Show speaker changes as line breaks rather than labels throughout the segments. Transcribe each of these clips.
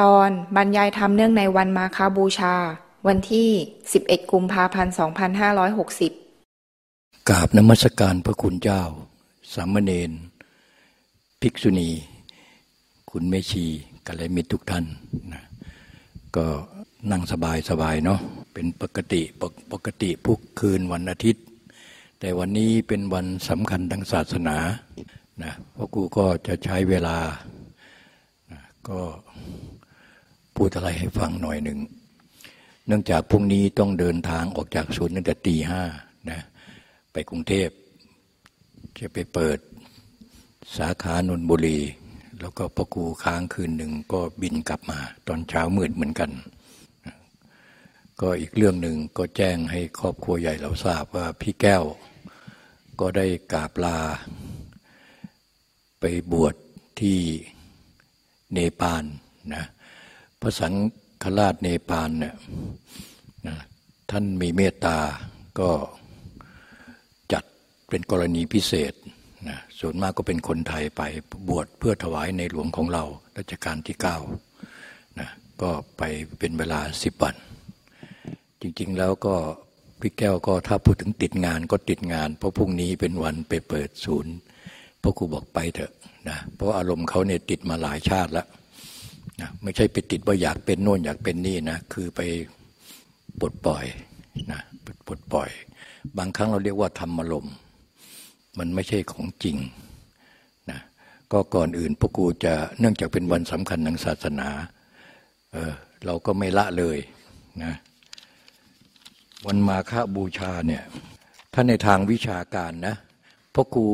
ตอนบรรยายธรรมเนื่องในวันมาคาบูชา วันที่ 11 กุมภาพันธ์ 2560
กราบนมัสการพระคุณเจ้า สามเณร ภิกษุณี คุณเมชีกัลยมิตรทุกท่านนะก็นั่งสบายสบายเนาะ เป็นปกติปกปกติพุกคืนวันอาทิตย์ แต่วันนี้เป็นวันสำคัญทางศาสนานะพราะกูก็จะใช้เวลานะก็ พูดอะไรให้ฟังหน่อยหนึ่ง เนื่องจากพรุ่งนี้ต้องเดินทางออกจากศูนย์ตั้งแต่ตีห้านะไปกรุงเทพจะไปเปิดสาขานนบุรี แล้วก็พ่อกูค้างคืนหนึ่งก็บินกลับมา ตอนเช้ามืดเหมือนกัน ก็อีกเรื่องหนึ่งก็แจ้งให้ครอบครัวใหญ่เราทราบว่าพี่แก้ว ก็ได้กราบลา ไปบวชที่เนปาลนะ พระสังฆราชเนปาลเนี่ยท่านมีเมตตาก็จัดเป็นกรณีพิเศษนะส่วนมากก็เป็นคนไทยไปบวชเพื่อถวายในหลวงของเรารัชกาลที่เก้านะก็ไปเป็นเวลาสิบวัน จริงๆแล้วก็พี่แก้วก็ถ้าพูดถึงติดงานก็ติดงาน เพราะพรุ่งนี้เป็นวันไปเปิดศูนย์พ่อครูบอกไปเถอะนะเพราะอารมณ์เขาเนี่ยติดมาหลายชาติแล้ว นะไม่ใช่ไปติดว่าอยากเป็นโน่นอยากเป็นนี่นะคือไปปลดปล่อยนะปลดปล่อย บางครั้งเราเรียกว่าธรรมอารมมันไม่ใช่ของจริงนะก็ก่อนอื่นพวกกูจะเนื่องจากเป็นวันสำคัญทางศาสนาเออเราก็ไม่ละเลยนะวันมาฆบูชาเนี่ยถ้าในทางวิชาการนะพ่อครู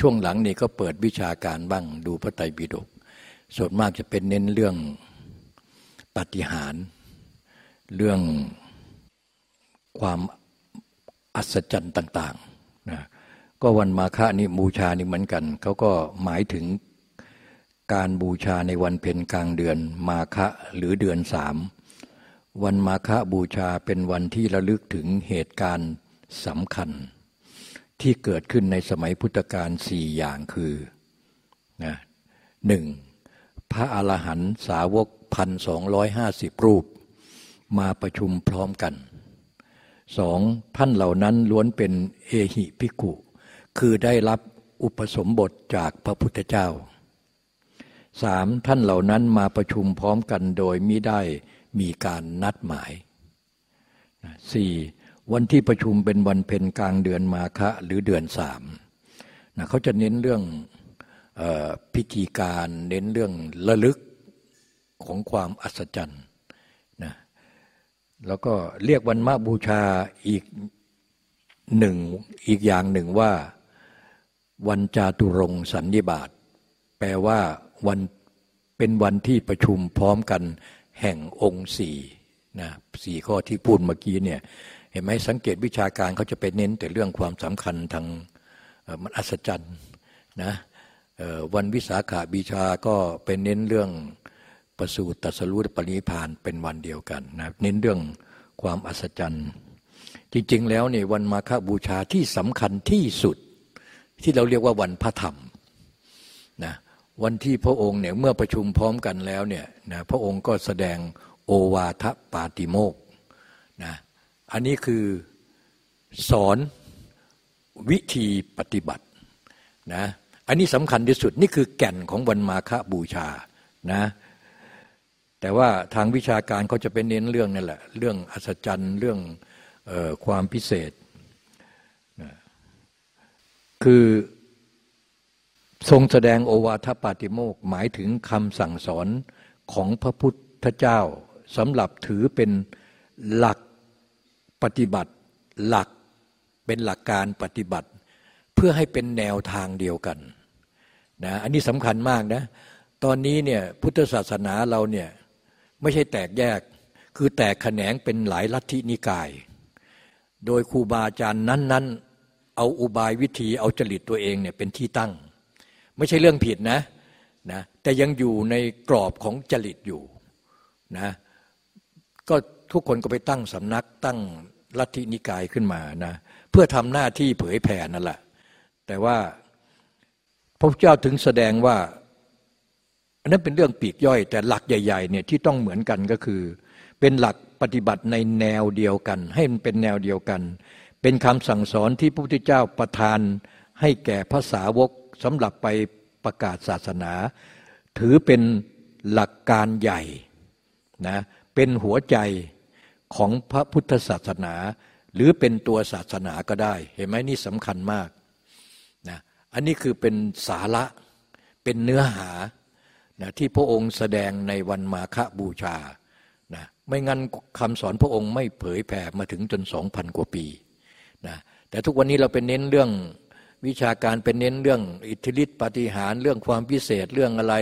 ช่วงหลังนี่ก็เปิดวิชาการบ้างดูพระไตรปิฎก ส่วนมากจะเป็นเน้นเรื่องปฏิหาร เรื่องความอัศจรรย์ต่างๆนะก็วันมาฆะนี่บูชานี่เหมือนกัน เขาก็หมายถึงการบูชาในวันเพ็ญกลางเดือนมาฆะหรือเดือนสามวันมาฆบูชาเป็นวันที่ระลึกถึงเหตุการณ์สำคัญ ที่เกิดขึ้นในสมัยพุทธกาลสี่อย่างคือนะหนึ่ง พระอรหันต์สาวกพันสองร้อยห้าสิบรูป มาประชุมพร้อมกันสองท่านเหล่านั้นล้วนเป็นเอหิพิกุคือได้รับอุปสมบทจากพระพุทธเจ้าสามท่านเหล่านั้นมาประชุมพร้อมกันโดยมิได้มีการนัดหมายสี่วันที่ประชุมเป็นวันเพ็ญกลางเดือนมาคะหรือเดือนสามนะเขาจะเน้นเรื่อง พิธีการเน้นเรื่องระลึกของความอัศจรรย์นะแล้วก็เรียกวันมาบูชาอีกหนึ่งอีกอย่างหนึ่งว่าวันจาตุรงสันนิบาตแปลว่าวันเป็นวันที่ประชุมพร้อมกันแห่งองค์สี่นะสี่ข้อที่พูดเมื่อกี้เนี่ยเห็นไหมสังเกตวิชาการเขาจะไปเน้นแต่เรื่องความสำคัญทางมันอัศจรรย์นะ วันวิสาขาบีชาก็เป็นเน้นเรื่องประสูติตรัสรู้ปรินิพานเป็นวันเดียวกันนะเน้นเรื่องความอัศจรรย์ จริงๆ แล้วเนี่ยวันมาฆบูชาที่สำคัญที่สุด ที่เราเรียกว่าวันพระธรรมนะวันที่พระองค์เนี่ยเมื่อประชุมพร้อมกันแล้วเนี่ยนะพระองค์ก็แสดงโอวาทปาติโมกนะอันนี้คือสอนวิธีปฏิบัตินะ อันนี้สำคัญที่สุดนี่คือแก่นของวันมาฆบูชานะแต่ว่าทางวิชาการเขาจะเป็นเน้นเรื่องนั่นแหละ เรื่องอัศจรรย์เรื่องออความพิเศษนะคือทรงแสดงโอวาทปาติโมกหมายถึงคำสั่งสอนของพระพุทธเจ้าสำหรับถือเป็นหลักปฏิบัติหลักเป็นหลักการปฏิบัติ เพื่อให้เป็นแนวทางเดียวกัน นะอันนี้สำคัญมากนะตอนนี้เนี่ยพุทธศาสนาเราเนี่ยไม่ใช่แตกแยก คือแตกแขนงเป็นหลายลัทธินิกาย โดยครูบาอาจารย์นั้น ๆ เอาอุบายวิธีเอาจริตตัวเองเนี่ยเป็นที่ตั้ง ไม่ใช่เรื่องผิดนะนะแต่ยังอยู่ในกรอบของจริตอยู่นะก็ทุกคนก็ไปตั้งสำนักตั้งลัทธินิกายขึ้นมานะเพื่อทำหน้าที่เผยแผ่นั่นแหละแต่ว่า พระพุทธเจ้าถึงแสดงว่า อันนั้นเป็นเรื่องปีกย่อย แต่หลักใหญ่ๆเนี่ยที่ต้องเหมือนกันก็คือ เป็นหลักปฏิบัติในแนวเดียวกัน ให้มันเป็นแนวเดียวกัน เป็นคำสั่งสอนที่พระพุทธเจ้าประทานให้แก่ภาษาวกสำหรับไปประกาศศาสนา ถือเป็นหลักการใหญ่นะเป็นหัวใจของพระพุทธศาสนา หรือเป็นตัวศาสนาก็ได้ เห็นไหมนี่สำคัญมาก อันนี้คือเป็นสาระเป็นเนื้อหานะที่พระองค์แสดงในวันมาฆบูชานะไม่งั้นคำสอนพระองค์ไม่เผยแผ่มาถึงจนสองพันกว่าปีนะแต่ทุกวันนี้เราเป็นเน้นเรื่องวิชาการเป็นเน้นเรื่องอิทธิฤทธิปฏิหารเรื่องความพิเศษเรื่องอะไร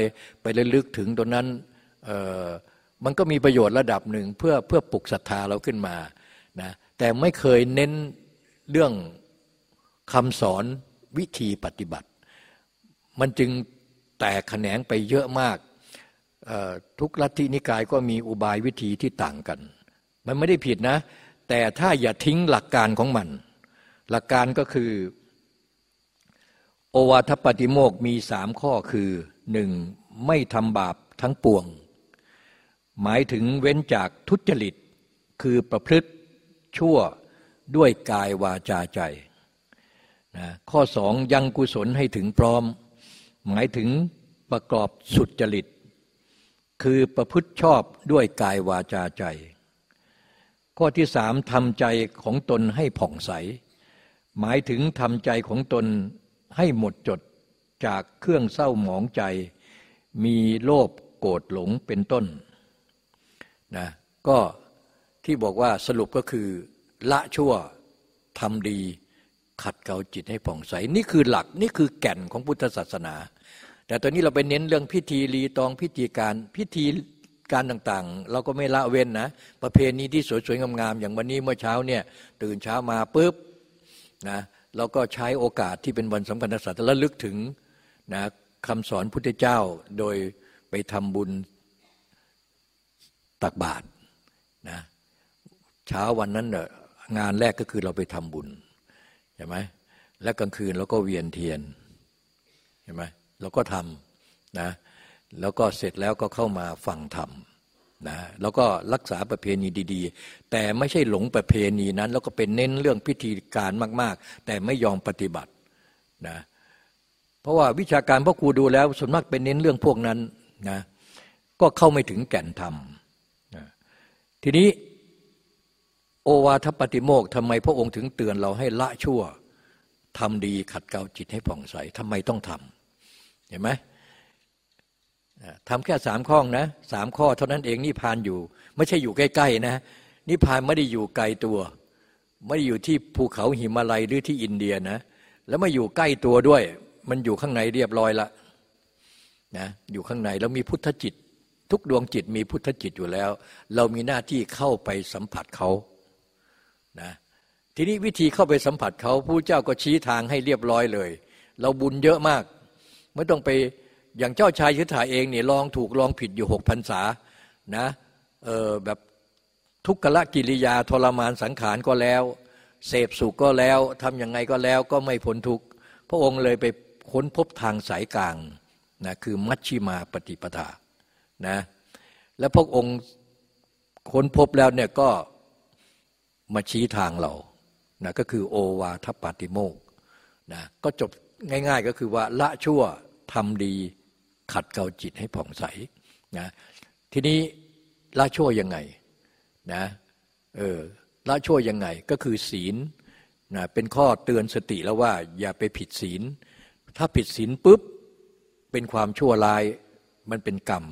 ไประลึกถึงตรงนั้นมันก็มีประโยชน์ระดับหนึ่งเพื่อเพื่อปลุกศรัทธาเราขึ้นมานะแต่ไม่เคยเน้นเรื่องคำสอน วิธีปฏิบัติ มันจึงแตกแขนงไปเยอะมาก ทุกลัทธินิกายก็มีอุบายวิธีที่ต่างกัน มันไม่ได้ผิดนะ แต่ถ้าอย่าทิ้งหลักการของมัน หลักการก็คือ โอวาทปฏิโมกมีสามข้อคือหนึ่งไม่ทำบาปทั้งปวง หมายถึงเว้นจากทุจริตคือประพฤติชั่วด้วยกายวาจาใจ นะข้อสองยังกุศลให้ถึงพร้อม หมายถึงประกอบสุดจริต คือประพฤติชอบด้วยกายวาจาใจ ข้อที่สามทำใจของตนให้ผ่องใส หมายถึงทำใจของตนให้หมดจดจากเครื่องเศร้าหมองใจ มีโลภโกรธหลงเป็นต้นนะก็ที่บอกว่าสรุปก็คือละชั่วทำดี ขัดเกลาจิตให้ผ่องใส นี่คือหลักนี่คือแก่นของพุทธศาสนา แต่ตอนนี้เราไปเน้นเรื่องพิธีรีตองพิธีการพิธีการต่างๆ เราก็ไม่ละเว้นนะ ประเพณีที่สวยๆงามๆอย่างวันนี้เมื่อเช้าเนี่ยตื่นเช้ามาปุ๊บนะเราก็ใช้โอกาสที่เป็นวันสำคัญศาสตร์และลึกถึงนะคำสอนพุทธเจ้าโดยไปทำบุญตักบาตรนะเช้าวันนั้นเน่ยงานแรกก็คือเราไปทำบุญ ใช่ไหมและกลางคืนเราก็เวียนเทียนใช่ไหมเราก็ทำนะแล้วก็เสร็จแล้วก็เข้ามาฟังธรรมนะแล้วก็รักษาประเพณีดี ๆ แต่ไม่ใช่หลงประเพณีนั้น แล้วก็เป็นเน้นเรื่องพิธีการมาก ๆ แต่ไม่ยอมปฏิบัตินะเพราะว่าวิชาการพ่อครูดูแล้วส่วนมากเป็นเน้นเรื่องพวกนั้นนะก็เข้าไม่ถึงแก่นธรรมนะทีนี้ โอวาทปฏิโมกทำไมพระองค์ถึงเตือนเราให้ละชั่วทำดีขัดเกลาจิตให้ผ่องใสทำไมต้องทำเห็นไหมทำแค่สามข้อนะสามข้อเท่านั้นเองนิพพานอยู่ ไม่ใช่อยู่ใกล้ๆนะนิพพานไม่ได้อยู่ไกลตัว ไม่ได้อยู่ที่ภูเขาหิมาลัยหรือที่อินเดียนะ แล้วไม่อยู่ใกล้ตัวด้วย มันอยู่ข้างในเรียบร้อยละนะอยู่ข้างในแล้วมีพุทธจิต ทุกดวงจิตมีพุทธจิตอยู่แล้ว เรามีหน้าที่เข้าไปสัมผัสเขา นะทีนี้วิธีเข้าไปสัมผัสเขาผู้เจ้าก็ชี้ทางให้เรียบร้อยเลย เราบุญเยอะมาก ไม่ต้องไปอย่างเจ้าชายยุทธาเองเนี่ยลองถูกลองผิดอยู่หกพรรษานะเออแบบทุกขละกิริยาทรมานสังขารก็แล้ว เสพสุขก็แล้วทำยังไงก็แล้วก็ไม่พ้นทุกพระองค์เลยไปค้นพบทางสายกลางนะคือมัชชิมาปฏิปทานะแล้วพระองค์ค้นพบแล้วเนี่ยก็ มาชี้ทางเรานะก็คือโอวาทปาติโมกนะก็จบง่าย ๆ ก็คือว่าละชั่วทำดีขัดเกลาจิตให้ผ่องใสนะทีนี้ละชั่วยังไงนะเออละชั่วยังไงก็คือศีลนะเป็นข้อเตือนสติแล้วว่า อย่าไปผิดศีล ถ้าผิดศีลปุ๊บเป็นความชั่วร้ายมันเป็นกรรม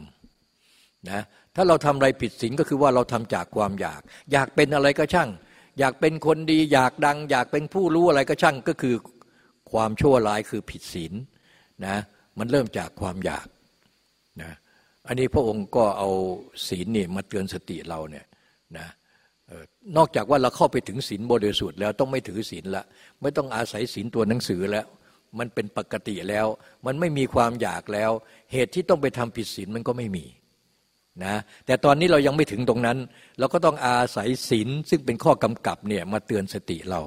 นะ ถ้าเราทำอะไรผิดศีลก็คือว่าเราทำจากความอยาก อยากเป็นอะไรก็ช่าง อยากเป็นคนดี อยากดัง อยากเป็นผู้รู้อะไรก็ช่างก็คือความชั่วร้ายคือผิดศีลนะมันเริ่มจากความอยากนะอันนี้พระองค์ก็เอาศีลนี่มาเตือนสติเราเนี่ยนะนอกจากว่าเราเข้าไปถึงศีลบริสุทธิ์แล้วต้องไม่ถือศีลละไม่ต้องอาศัยศีลตัวหนังสือแล้ว มันเป็นปกติแล้ว มันไม่มีความอยากแล้ว เหตุที่ต้องไปทำผิดศีลมันก็ไม่มี นะแต่ตอนนี้เรายังไม่ถึงตรงนั้น เราก็ต้องอาศัยศีลซึ่งเป็นข้อกำกับเนี่ยมาเตือนสติเรา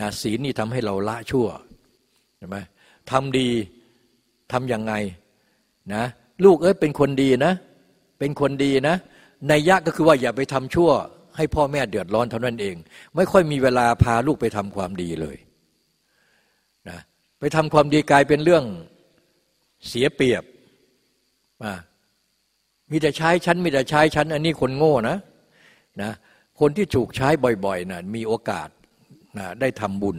นะศีลนี่ทำให้เราละชั่วใช่ไหมทำดีทำยังไงนะลูกเอ้ยเป็นคนดีนะ เป็นคนดีนะในยะก็คือว่าอย่าไปทำชั่ว ให้พ่อแม่เดือดร้อนเท่านั้นเอง ไม่ค่อยมีเวลาพาลูกไปทำความดีเลยนะไปทำความดีกลายเป็นเรื่องเสียเปรียบ มีแต่ใช้ฉันมีแต่ใช้ฉันอันนี้คนโง่นะนะคนที่ถูกใช้บ่อยๆนะมีโอกาสนะได้ทำบุญ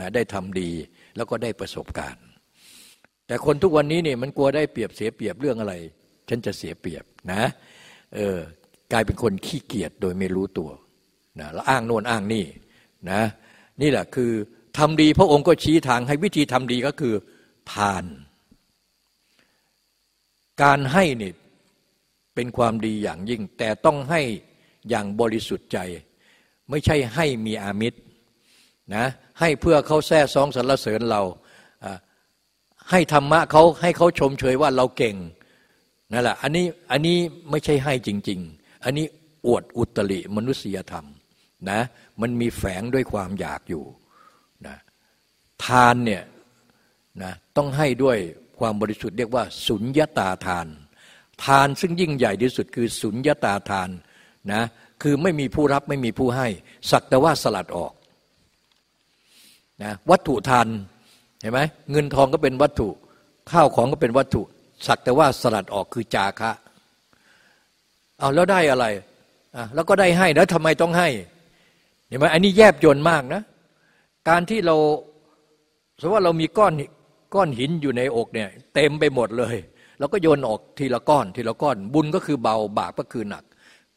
นะได้ทำดีแล้วก็ได้ประสบการณ์ แต่คนทุกวันนี้เนี่ยมันกลัวได้เปรียบเสียเปรียบเรื่องอะไร ฉันจะเสียเปรียบนะเออกลายเป็นคนขี้เกียจโดยไม่รู้ตัวนะแล้วอ้างโน่นอ้างนี่นะนี่แหละคือทำดีพระองค์ก็ชี้ทางให้วิธีทำดีก็คือทาน การให้นี่ เป็นความดีอย่างยิ่ง แต่ต้องให้อย่างบริสุทธิ์ใจ ไม่ใช่ให้มีอามิตรนะให้เพื่อเขาแท้ซองสรรเสริญเราให้ธรรมะเขาให้เขาชมเชยว่าเราเก่งนั่นแหละอันนี้อันนี้ไม่ใช่ให้จริง ๆ อันนี้อวดอุตริมนุษยธรรมนะมันมีแฝงด้วยความอยากอยู่นะทานเนี่ยนะต้องให้ด้วยความบริสุทธิ์เรียกว่า สุญญาตาทาน ทานซึ่งยิ่งใหญ่ที่สุดคือสุญญาตาทานนะคือไม่มีผู้รับไม่มีผู้ให้ สักแต่ว่าสลัดออกนะวัตถุทานเห็นไหมเงินทองก็เป็นวัตถุ ข้าวของก็เป็นวัตถุ สักแต่ว่าสลัดออกคือจาคะเอาแล้วได้อะไรอะแล้วก็ได้ให้แล้วทำไมต้องให้เห็นไหมอันนี้แยบยนมากนะ การที่เราสมมติว่าเรามีก้อนก้อนหินอยู่ในอกเนี่ย เต็มไปหมดเลย เราก็โยนออกทีละก้อน ทีละก้อน บุญก็คือเบาบาปก็คือหนัก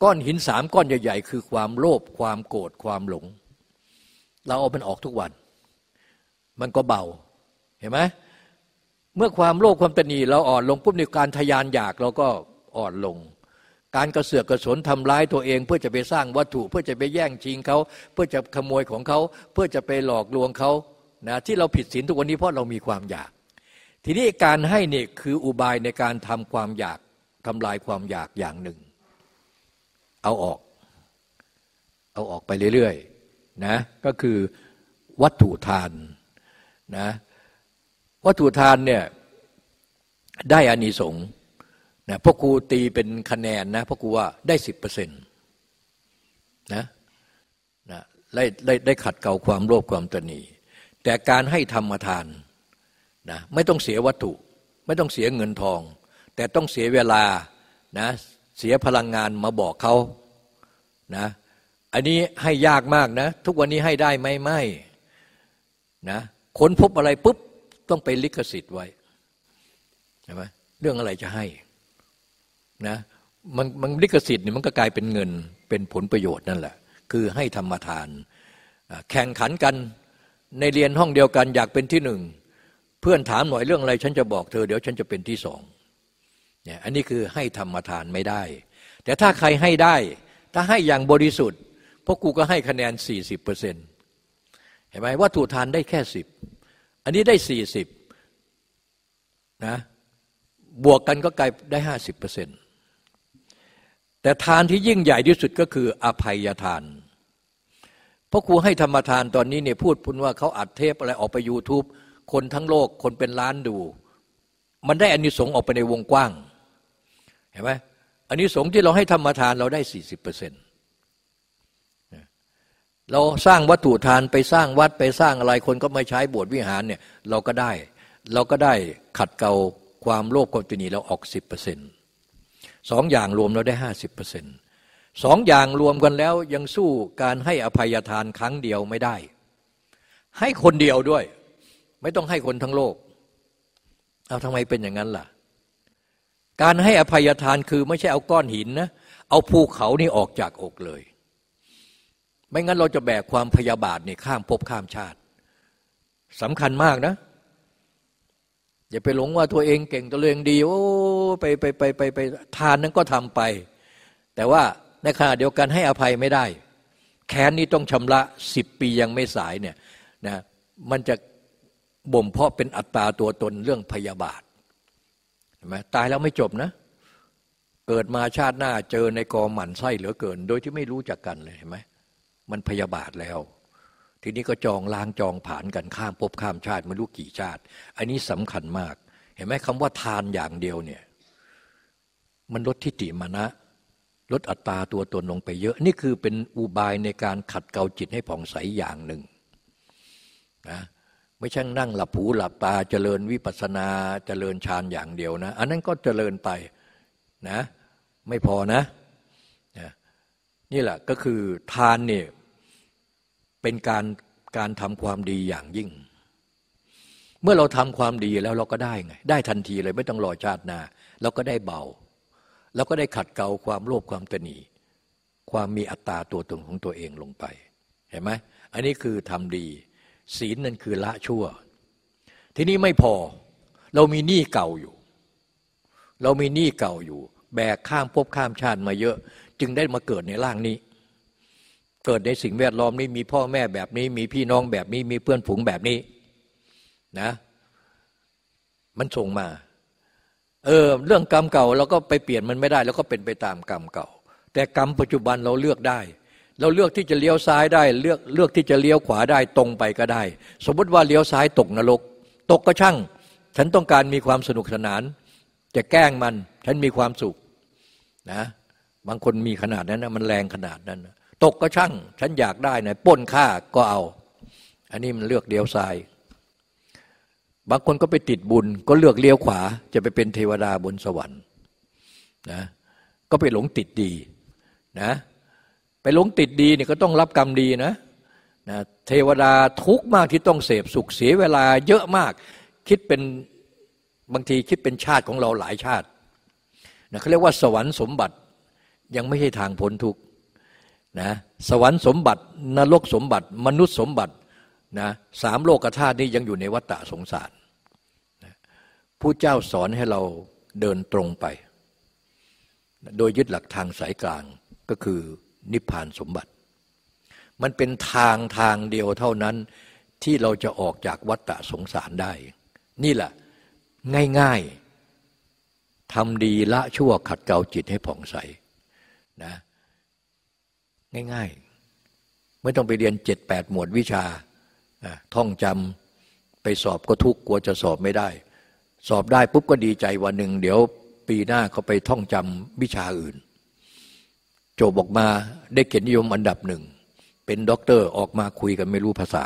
ก้อนหินสามก้อนใหญ่ ๆ คือความโลภความโกรธความหลง เราเอามันออกทุกวัน มันก็เบาเห็นไหมเมื่อความโลภความตนีเราอ่อนลงปุ๊บในการทยานอยากเราก็อ่อนลง การกระเสือกกระสนทำร้ายตัวเอง เพื่อจะไปสร้างวัตถุ เพื่อจะไปแย่งชิงเขาเพื่อจะขโมยของเขาเพื่อจะไปหลอกลวงเขานะที่เราผิดศีลทุกวันนี้เพราะเรามีความอยาก ทีนี้การให้เนี่ยคืออุบายในการทำความอยากทำลายความอยากอย่างหนึ่ง เอาออก เอาออกไปเรื่อยๆนะก็คือวัตถุทานนะวัตถุทานเนี่ยได้อานิสงส์นะพ่อครูตีเป็นคะแนนนะพ่อครูว่าได้สิบเปอร์เซ็นต์นะนะได้ได้ได้ขัดเกลาความโลภความตนีแต่การให้ธรรมทาน นะไม่ต้องเสียวัตถุ ไม่ต้องเสียเงินทอง แต่ต้องเสียเวลานะเสียพลังงานมาบอกเขานะอันนี้ให้ยากมากนะ ทุกวันนี้ให้ได้ไหมไม่นะค้นพบอะไรปุ๊บต้องไปลิขสิทธิ์ไว้ใช่ไหมเรื่องอะไรจะให้นะมันมันลิขสิทธิ์เนี่ยมันก็กลายเป็นเงินเป็นผลประโยชน์นั่นแหละ คือให้ธรรมทาน แข่งขันกันในเรียนห้องเดียวกันอยากเป็นที่หนึ่ง เพื่อนถามหน่อยเรื่องอะไร ฉันจะบอกเธอเดี๋ยวฉันจะเป็นที่สองเนี่ยอันนี้คือให้ธรรมทานไม่ได้ แต่ถ้าใครให้ได้ ถ้าให้อย่างบริสุทธิ์พวกกูก็ให้คะแนน 40%เอร์เซนตห็นไหมวัตถุทานได้แค่สิบอันนี้ได้สี่สิบนะบวกกันก็กลายได้ห้าสิบเปอร์เซ็นต์แต่ทานที่ยิ่งใหญ่ที่สุดก็คืออภัยทานเพราะครูให้ธรรมทานตอนนี้เนี่ยพูดพุนว่าเขาอัดเทปอะไรออกไป YouTube คนทั้งโลกคนเป็นล้านดู มันได้อานิสงส์ออกไปในวงกว้าง เห็นไหมอันนี้สงที่เราให้ธรรมทานเราได้สี่สิบเปอร์เซ็นต์เราสร้างวัตถุทานไปสร้างวัดไปสร้างอะไรคนก็ไม่ใช้บสถ์วิหารเนี่ยเราก็ได้ เราก็ได้ขัดเกลาความโลภความตนีเราออกสิบเปอร์เซ็นต์สองอย่างรวมเราได้ห้าสิบเปอร์เซ็นต์สองอย่างรวมกันแล้วยังสู้การให้อภัยทานครั้งเดียวไม่ได้ ให้คนเดียวด้วย ไม่ต้องให้คนทั้งโลก เอาทำไมเป็นอย่างนั้นล่ะ การให้อภัยทานคือไม่ใช่เอาก้อนหินนะ เอาภูเขานี่ออกจากอกเลย ไม่งั้นเราจะแบกความพยาบาทนี่ข้ามภพข้ามชาติสำคัญมากนะ อย่าไปหลงว่าตัวเองเก่งตัวเองดี โอ้ไปไปไปไปไปทานนั้นก็ทำไป แต่ว่าในขณะเดียวกันให้อภัยไม่ได้ แค้นนี้ต้องชำระสิบปียังไม่สายเนี่ยนะมันจะ บ่มเพาะเป็นอัตตาตัวตนเรื่องพยาบาทเห็นไหมตายแล้วไม่จบนะ เกิดมาชาติหน้าเจอในกอหมันไส้เหลือเกิน โดยที่ไม่รู้จักกันเลยเห็นไหมมันพยาบาทแล้ว ทีนี้ก็จองล้างจองผ่านกันข้ามภพข้ามชาติไม่รู้กี่ชาติ อันนี้สำคัญมาก เห็นไหมคำว่าทานอย่างเดียวเนี่ยมันลดทิฏฐิมานะลดอัตตาตัวตนลงไปเยอะ นี่คือเป็นอุบายในการขัดเกลาจิตให้ผ่องใสอย่างหนึ่งนะ ไม่ใช่นั่งหลับหูหลับตาเจริญวิปัสนาเจริญฌานอย่างเดียวนะ อันนั้นก็เจริญไปนะไม่พอนะ นี่แหละก็คือทานเนี่ยเป็นการการทำความดีอย่างยิ่ง เมื่อเราทำความดีแล้วเราก็ได้ไง ได้ทันทีเลยไม่ต้องรอชาตินาเราก็ได้เบาเราก็ได้ขัดเกลาความโลภความตนีความมีอัตตาตัวตนของตัวเองลงไป เห็นไหมอันนี้คือทำดี ศีลนั่นคือละชั่ว ทีนี้ไม่พอเรามีหนี้เก่าอยู่ เรามีหนี้เก่าอยู่ แบกข้ามภพข้ามชาติมาเยอะ จึงได้มาเกิดในร่างนี้ เกิดในสิ่งแวดล้อมนี้มีพ่อแม่แบบนี้ มีพี่น้องแบบนี้มีเพื่อนฝูงแบบนี้นะมันส่งมา เออเรื่องกรรมเก่าเราก็ไปเปลี่ยนมันไม่ได้ แล้วก็เป็นไปตามกรรมเก่า แต่กรรมปัจจุบันเราเลือกได้ เราเลือกที่จะเลี้ยวซ้ายได้เลือกเลือกที่จะเลี้ยวขวาได้ตรงไปก็ได้ สมมติว่าเลี้ยวซ้ายตกนรก ตกก็ช่าง ฉันต้องการมีความสนุกสนาน จะแกล้งมัน ฉันมีความสุขนะบางคนมีขนาดนั้นนะมันแรงขนาดนั้น ตกก็ช่าง ฉันอยากได้นะป้นค่าก็เอา อันนี้มันเลือกเลี้ยวซ้าย บางคนก็ไปติดบุญ ก็เลือกเลี้ยวขวา จะไปเป็นเทวดาบนสวรรค์นะก็ไปหลงติดดีนะ หลงติดดีเนี่ยก็ต้องรับกรรมดีนะนะเทวดาทุกมากที่ต้องเสพสุขเสียเวลาเยอะมาก คิดเป็นบางทีคิดเป็นชาติของเราหลายชาตินะเขาเรียกว่าสวรรค์สมบัติยังไม่ใช่ทางพ้นทุกนะสวรรค์สมบัติ นรกสมบัติ มนุษย์สมบัตินะสามโลกธาตุนี้ยังอยู่ในวัฏฏะสงสารผู้เจ้าสอนให้เราเดินตรงไป โดยยึดหลักทางสายกลางก็คือ นิพพานสมบัติ มันเป็นทางทางเดียวเท่านั้นที่เราจะออกจากวัฏฏะสงสารได้ นี่แหละง่ายๆทำดีละชั่วขัดเกลาจิตให้ผ่องใสนะง่ายๆ ไม่ต้องไปเรียนเจ็ดแปดหมวดวิชาท่องจำไปสอบก็ทุกข์กลัวจะสอบไม่ได้ สอบได้ปุ๊บก็ดีใจวันหนึ่ง เดี๋ยวปีหน้าเขาไปท่องจำวิชาอื่น จบออกมาได้เกียรตินิยมอันดับหนึ่ง เป็นด็อกเตอร์ออกมาคุยกันไม่รู้ภาษา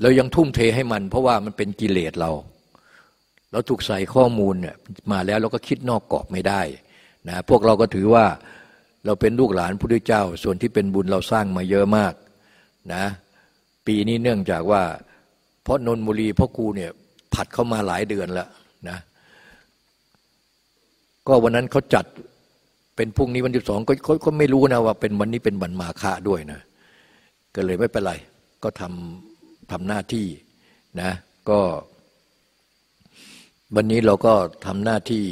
เรายังทุ่มเทให้มัน เพราะว่ามันเป็นกิเลสเรา เราถูกใส่ข้อมูลเนี่ยมาแล้วเราก็คิดนอกกรอบไม่ได้นะพวกเราก็ถือว่าเราเป็นลูกหลานพระพุทธเจ้า ส่วนที่เป็นบุญเราสร้างมาเยอะมากนะปีนี้เนื่องจากว่าเพราะนนบุรีพ่อครูเนี่ยผัดเข้ามาหลายเดือนแล้วนะก็วันนั้นเขาจัด เป็นพรุ่งนี้วันที่สองก็เขาไม่รู้นะว่าเป็นวันนี้เป็นวันมาฆะด้วยนะ ก็เลยไม่เป็นไร ก็ทำทำหน้าที่นะก็ วันนี้เราก็ทำหน้าที่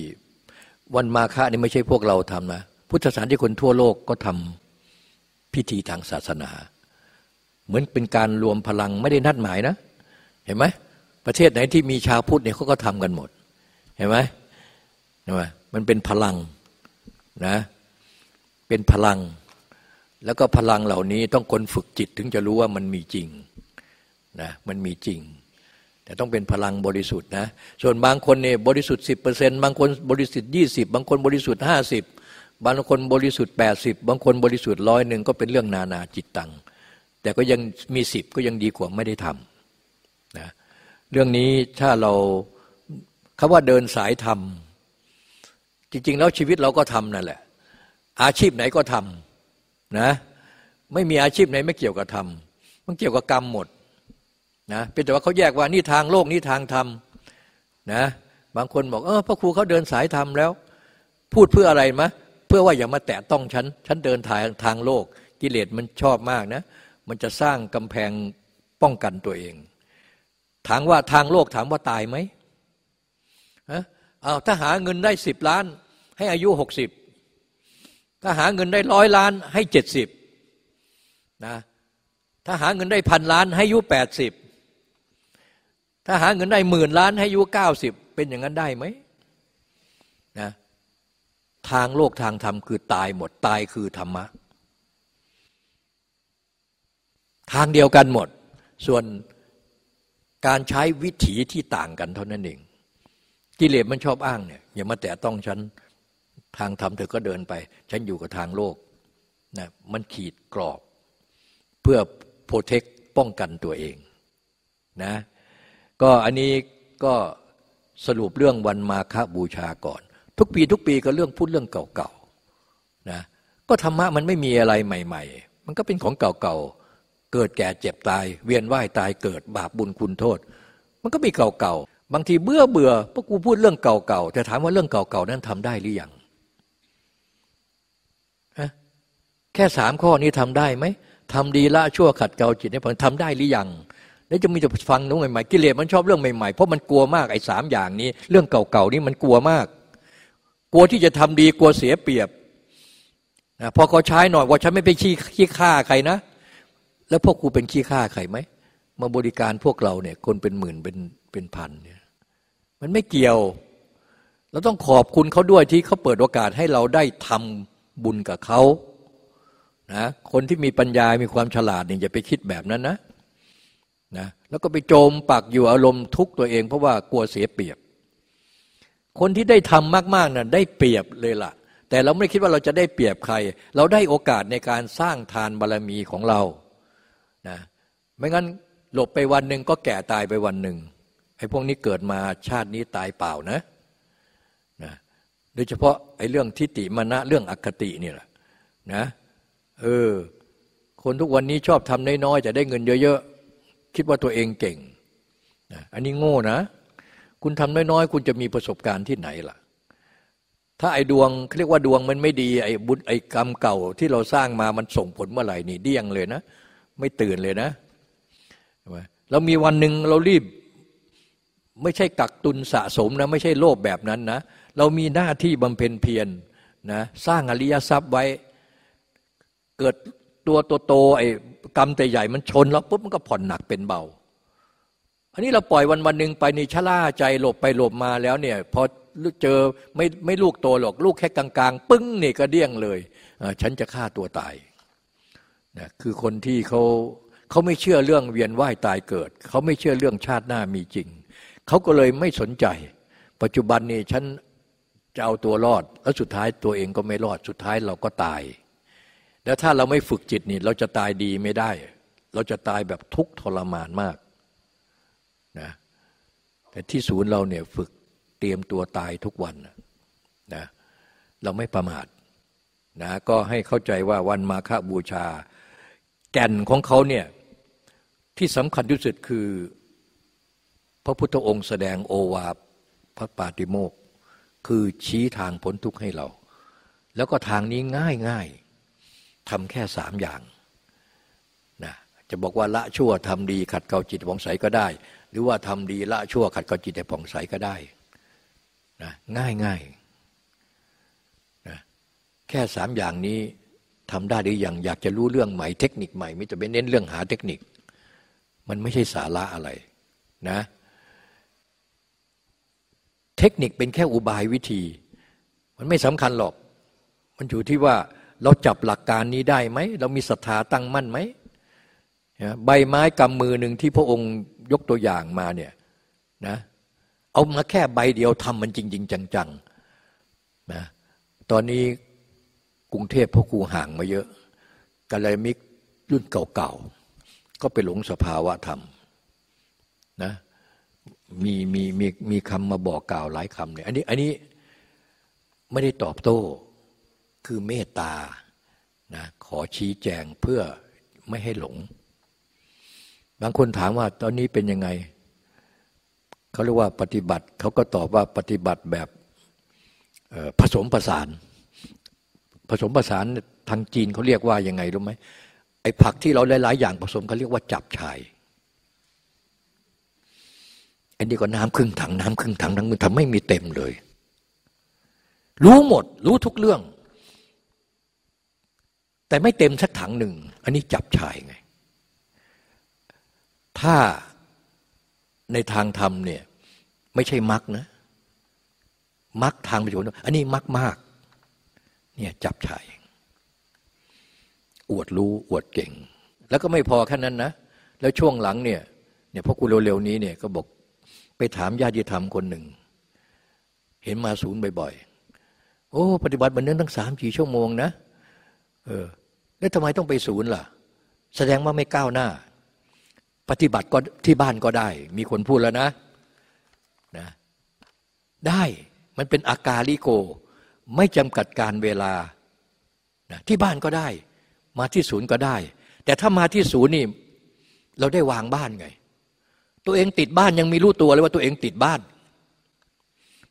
วันมาฆะนี่ไม่ใช่พวกเราทำนะ พุทธศาสนิกคนทั่วโลกก็ทำพิธีทางศาสนา เหมือนเป็นการรวมพลังไม่ได้นัดหมายนะ เห็นไหมประเทศไหนที่มีชาวพุทธเนี่ยเขาก็ทำกันหมด เห็นไหมเห็นไหมมันเป็นพลัง นะเป็นพลัง แล้วก็พลังเหล่านี้ต้องคนฝึกจิตถึงจะรู้ว่ามันมีจริงนะมันมีจริง แต่ต้องเป็นพลังบริสุทธิ์นะส่วนบางคนเนี่ยบริสุทธิ์สิบเปอร์เซ็นต์บางคนบริสุทธิ์ยี่สิบบางคนบริสุทธิ์ห้าสิบบางคนบริสุทธิ์แปดสิบบางคนบริสุทธิ์ร้อยหนึ่งก็เป็นเรื่องนานาจิตตังแต่ก็ยังมีสิบก็ยังดีกว่าไม่ได้ทำนะเรื่องนี้ถ้าเราคาว่าเดินสายธรรม จริง ๆ แล้วชีวิตเราก็ทำนั่นแหละ อาชีพไหนก็ทำนะไม่มีอาชีพไหนไม่เกี่ยวกับธรรมมันเกี่ยวกับกรรมหมดนะเป็นแต่ว่าเขาแยกว่านี่ทางโลกนี่ทางธรรมนะบางคนบอกเออพระครูเขาเดินสายธรรมแล้ว พูดเพื่ออะไรมะเพื่อว่าอย่ามาแตะต้องฉัน ฉันเดินทางทางโลก กิเลสมันชอบมากนะมันจะสร้างกำแพงป้องกันตัวเอง ถามว่าทางโลกถามว่าตายไหมฮะ อาถ้าหาเงินได้สิบล้าน ให้อายุหกสิบถ้าหาเงินได้ร้อยล้านให้เจ็ดสิบนะถ้าหาเงินได้พันล้านให้อายุแปดสิบถ้าหาเงินได้หมื่นล้านให้อายุเก้าสิบเป็นอย่างนั้นได้ไหมนะทางโลกทางธรรมคือตายหมดตายคือธรรมะ ทางเดียวกันหมด ส่วนการใช้วิถีที่ต่างกันเท่านั้นเอง กิเลสมันชอบอ้างเนี่ยอย่ามาแตะต้องฉันทางธรรมเธอก็เดินไป ฉันอยู่กับทางโลกนะมันขีดกรอบ เพื่อโปรเทคป้องกันตัวเองนะก็อันนี้ก็สรุปเรื่องวันมาฆบูชาก่อน ทุกปีทุกปีก็เรื่องพูดเรื่องเก่าๆนะก็ธรรมะมันไม่มีอะไรใหม่ ๆ มันก็เป็นของเก่าๆเกิดแก่เจ็บตาย เวียนว่ายตายเกิดบาปบุญคุณโทษ มันก็มีเก่าๆ บางทีเบื่อเบื่อพวกกูพูดเรื่องเก่าๆแต่ถามว่าเรื่องเก่าๆนั้นทำได้หรือยังแค่สามข้อนี้ทำได้ไหมทำดีละชั่วขัดเกลาจิตให้ผลทำได้หรือยังแล้วจะมีแต่ฟังนู้นใหม่ๆกิเลสมันชอบเรื่องใหม่ๆเพราะมันกลัวมากไอ้สามอย่างนี้ เรื่องเก่าๆนี่มันกลัวมาก กลัวที่จะทำดีกลัวเสียเปรียบนะพอเขาใช้หน่อยว่าฉันไม่ไปขี้ขี้ฆ่าใครนะ แล้วพวกกูเป็นขี้ฆ่าใครไหมมาบริการพวกเราเนี่ยคนเป็นหมื่นเป็นเป็นพันเนี่ย มันไม่เกี่ยว เราต้องขอบคุณเขาด้วยที่เขาเปิดโอกาสให้เราได้ทำบุญกับเขานะคนที่มีปัญญา มีความฉลาดเนี่ยอย่าไปคิดแบบนั้นนะนะ แล้วก็ไปโจมปักอยู่อารมณ์ทุกตัวเอง เพราะว่ากลัวเสียเปรียบ คนที่ได้ทำมากๆนะ่ะได้เปรียบเลยล่ะ แต่เราไม่คิดว่าเราจะได้เปรียบใคร เราได้โอกาสในการสร้างทานบารรมีของเรานะไม่งั้นหลบไปวันหนึ่งก็แก่ตายไปวันหนึ่ง ไอ้พวกนี้เกิดมาชาตินี้ตายเปล่านะนะโดยเฉพาะไอ้เรื่องทิฏฐิมณะเรื่องอคตินี่แหละนะเออคนทุกวันนี้ชอบทำน้อยๆจะได้เงินเยอะๆ คิดว่าตัวเองเก่งนะอันนี้โง่นะ คุณทำน้อยๆ คุณจะมีประสบการณ์ที่ไหนล่ะ ถ้าไอ้ดวงเรียกว่าดวงมันไม่ดีไอ้บุญไอ้กรรมเก่าที่เราสร้างมามันส่งผลเมื่อไหร่นี่เดี้ยงเลยนะ ไม่ตื่นเลยนะเรามีวันหนึ่งเรารีบ ไม่ใช่กักตุนสะสมนะไม่ใช่โลภแบบนั้นนะเรามีหน้าที่บำเพ็ญเพียรนะสร้างอริยทรัพย์ไว้ เกิดตัวโตๆไอ้กรรมแต่ใหญ่มันชนแล้วปุ๊บมันก็ผ่อนหนักเป็นเบา อันนี้เราปล่อยวันวันหนึ่งไปในชะล่าใจหลบไปหลบมาแล้วเนี่ยพอเจอไม่ไม่ลูกโตหรอกลูกแค่กลางๆ ปึ้งนี่ก็เดี้ยงเลยฉันจะฆ่าตัวตายนะคือคนที่เขาเขาไม่เชื่อเรื่องเวียนว่ายตายเกิด เขาไม่เชื่อเรื่องชาติหน้ามีจริง เขาก็เลยไม่สนใจ ปัจจุบันนี้ฉันจะเอาตัวรอด แล้วสุดท้ายตัวเองก็ไม่รอด สุดท้ายเราก็ตาย แล้วถ้าเราไม่ฝึกจิตนี่เราจะตายดีไม่ได้ เราจะตายแบบทุกข์ทรมานมากนะแต่ที่ศูนย์เราเนี่ยฝึกเตรียมตัวตายทุกวันนะเราไม่ประมาทนะก็ให้เข้าใจว่าวันมาฆบูชา แก่นของเขาเนี่ยที่สำคัญที่สุดคือ ระพุทธองค์แสดงโอวาพระปาติโมกคือชี้ทางพ้นทุกข์ให้เรา แล้วก็ทางนี้ง่ายง่ายทำแค่สามอย่างนะจะบอกว่าละชั่วทำดีขัดเกลาจิตผ่องใสก็ได้ หรือว่าทำดีละชั่วขัดเกลาจิตให้ผ่องใสก็ได้นะง่ายง่ายนะแค่สามอย่างนี้ทำได้หรือยังอยากจะรู้เรื่องใหม่เทคนิคใหม่ไม่จะไปเน้นเรื่องหาเทคนิค มันไม่ใช่สาระอะไรนะ เทคนิคเป็นแค่อุบายวิธี มันไม่สำคัญหรอก มันอยู่ที่ว่าเราจับหลักการนี้ได้ไหม เรามีศรัทธาตั้งมั่นไหมใบไม้กำมือหนึ่งที่พระองค์ยกตัวอย่างมาเนี่ยนะเอามาแค่ใบเดียวทำมันจริง ๆ จังๆนะตอนนี้กรุงเทพพ่อครูห่างมาเยอะกาลมิกรุ่นเก่าๆก็ไปหลงสภาวะธรรมนะ มีมีมีมีคำมาบอกกล่าวหลายคำเนี่ยอันนี้อันนี้ไม่ได้ตอบโต้คือเมตตานะขอชี้แจงเพื่อไม่ให้หลง บางคนถามว่าตอนนี้เป็นยังไง เขาเรียกว่าปฏิบัติ เขาก็ตอบว่าปฏิบัติแบบผสมประสาน ผสมประสานทางจีนเขาเรียกว่ายังไงรู้ไหมไอ้ผักที่เราหลาย ๆ อย่างผสมเขาเรียกว่าจับชาย อันนี้ก็น้ำครึ่งถังน้ำครึ่งถังทั้งมือทำไม่มีเต็มเลย รู้หมด รู้ทุกเรื่อง แต่ไม่เต็มสักถังหนึ่ง อันนี้จับชายไง ถ้าในทางธรรมเนี่ย ไม่ใช่มักนะมักทางปฏิบัติอันนี้มักมากเนี่ยจับชาย อวดรู้อวดเก่ง แล้วก็ไม่พอแค่นั้นนะ แล้วช่วงหลังเนี่ยเนี่ยพ่อกูเร็วๆนี้เนี่ยก็บอก ไปถามญาติธรรมคนหนึ่ง เห็นมาศูนย์บ่อยๆ โอ้ ปฏิบัติมันเนื่องตั้งสามสี่ชั่วโมงนะ เออ แล้วทำไมต้องไปศูนย์ล่ะ แสดงว่าไม่ก้าวหน้า ปฏิบัติก็ที่บ้านก็ได้ มีคนพูดแล้วนะนะ ได้มันเป็นอากาลิโก ไม่จำกัดการเวลานะที่บ้านก็ได้ มาที่ศูนย์ก็ได้ แต่ถ้ามาที่ศูนย์นี่ เราได้วางบ้านไง ตัวเองติดบ้านยังมีรู้ตัวเลยว่าตัวเองติดบ้าน